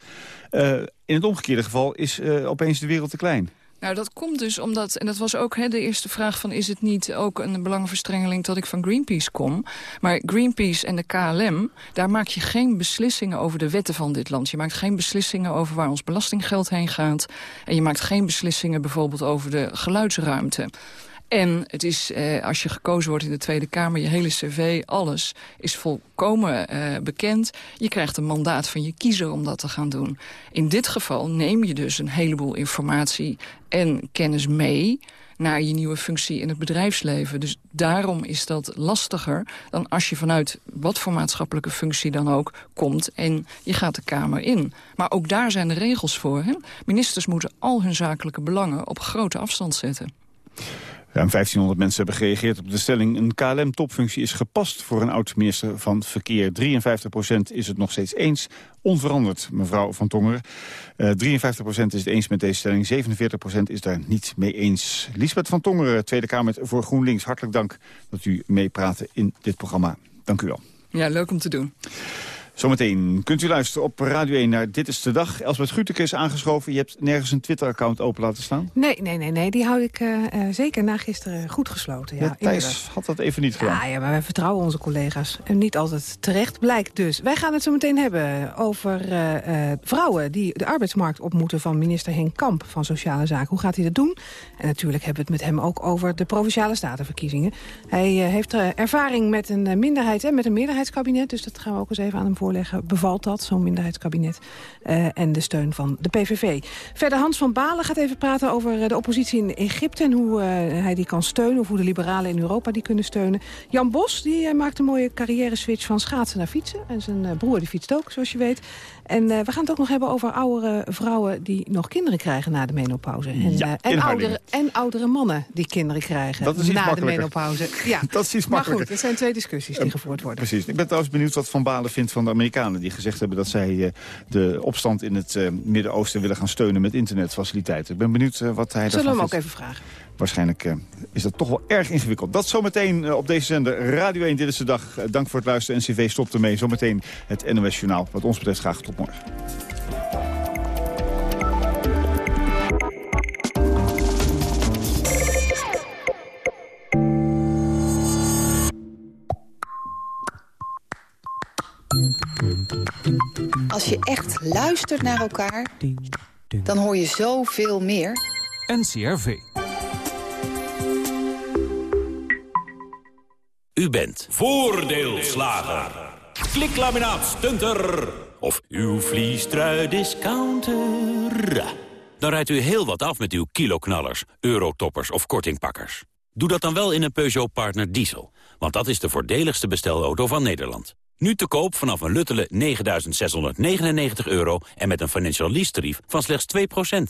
Eh, in het omgekeerde geval is eh, opeens de wereld te klein. Nou, dat komt dus omdat, en dat was ook hè, de eerste vraag van... is het niet ook een belangenverstrengeling dat ik van Greenpeace kom? Maar Greenpeace en de KLM, daar maak je geen beslissingen over de wetten van dit land. Je maakt geen beslissingen over waar ons belastinggeld heen gaat. En je maakt geen beslissingen bijvoorbeeld over de geluidsruimte. En het is, eh, als je gekozen wordt in de Tweede Kamer... je hele cv, alles is volkomen eh, bekend. Je krijgt een mandaat van je kiezer om dat te gaan doen. In dit geval neem je dus een heleboel informatie en kennis mee naar je nieuwe functie in het bedrijfsleven. Dus daarom is dat lastiger dan als je vanuit wat voor maatschappelijke functie dan ook komt en je gaat de Kamer in. Maar ook daar zijn de regels voor. Ministers moeten al hun zakelijke belangen op grote afstand zetten. Ruim 1500 mensen hebben gereageerd op de stelling... een KLM-topfunctie is gepast voor een oud-minister van Verkeer. 53% is het nog steeds eens, onveranderd, mevrouw Van Tongeren. Eh 53% is het eens met deze stelling, 47% is daar niet mee eens. Lisbeth Van Tongeren, Tweede Kamer voor GroenLinks. Hartelijk dank dat u meepraatte in dit programma. Dank u wel. Ja, leuk om te doen. Zometeen kunt u luisteren op Radio 1 naar Dit is de Dag. Elsbeth Grütke is aangeschoven. Je hebt nergens een Twitter-account open laten staan. Nee, nee, nee, nee. Die hou ik eh, eh, zeker na gisteren goed gesloten. Ja, Ja, Thijs had dat even niet gedaan. Ja, ja, maar wij vertrouwen onze collega's. En niet altijd terecht blijkt dus. Wij gaan het zo meteen hebben over eh, vrouwen... die de arbeidsmarkt op moeten van minister Henk Kamp van Sociale Zaken. Hoe gaat hij dat doen? En natuurlijk hebben we het met hem ook over de Provinciale Statenverkiezingen. Hij heeft ervaring met een minderheid en met een meerderheidskabinet. Dus dat gaan we ook eens even aan hem voorleggen. Bevalt dat, zo'n minderheidskabinet? Eh, en de steun van de PVV. Verder Hans van Balen gaat even praten over eh, de oppositie in Egypte... en hoe eh, hij die kan steunen, of hoe de liberalen in Europa die kunnen steunen. Jan Bos die, maakt een mooie carrière-switch van schaatsen naar fietsen. En zijn broer die fietst ook, zoals je weet. En eh, we gaan het ook nog hebben over oudere vrouwen... die nog kinderen krijgen na de menopauze. En, Ja, eh, en, oudere, en oudere mannen die kinderen krijgen Dat is iets na de menopauze. Ja. <laughs> Dat is iets maar goed, het zijn twee discussies die gevoerd worden. Precies. Ik ben trouwens benieuwd wat Van Balen vindt van de Amerikanen... die gezegd hebben dat zij eh, de opstand in het eh, Midden-Oosten willen gaan steunen... met internetfaciliteiten. Ik ben benieuwd eh, wat hij Zullen we daarvan hem ook vindt. even vragen? Waarschijnlijk eh, is dat toch wel erg ingewikkeld. Dat zometeen eh, op deze zender Radio 1 Dit is de Dag. Eh, dank voor het luisteren. NCV stopt ermee. Zometeen het NOS Journaal. Wat ons betreft graag tot morgen. Als je echt luistert naar elkaar, dan hoor je zoveel meer. NCRV. U bent voordeelslager. Kliklaminaat Stunter. Of uw vliestrui discounter. Dan rijdt u heel wat af met uw kiloknallers, eurotoppers of kortingpakkers. Doe dat dan wel in een Peugeot Partner Diesel. Want dat is de voordeligste bestelauto van Nederland. Nu te koop vanaf een luttele 9.699 euro en met een financial lease tarief van slechts 2%.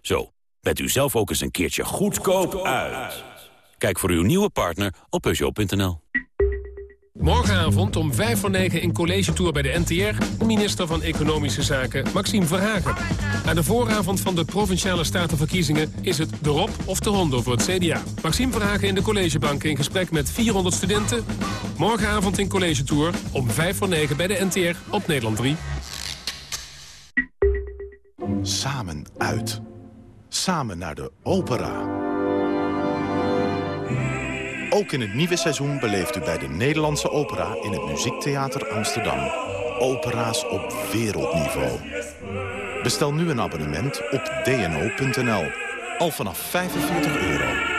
Zo, bent u zelf ook eens een keertje goedkoop uit. Kijk voor uw nieuwe partner op Peugeot.nl. Morgenavond om 5 voor 9 in College Tour bij de NTR... minister van Economische Zaken Maxime Verhagen. Aan de vooravond van de Provinciale Statenverkiezingen... is het de Rob of de Hondo voor het CDA. Maxime Verhagen in de collegebank in gesprek met 400 studenten. Morgenavond in College Tour om 5 voor 9 bij de NTR op Nederland 3. Samen uit. Samen naar de opera. Ook in het nieuwe seizoen beleeft u bij de Nederlandse Opera... in het Muziektheater Amsterdam. Opera's op wereldniveau. Bestel nu een abonnement op dno.nl. Al vanaf 45 euro.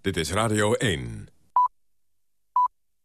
Dit is Radio 1.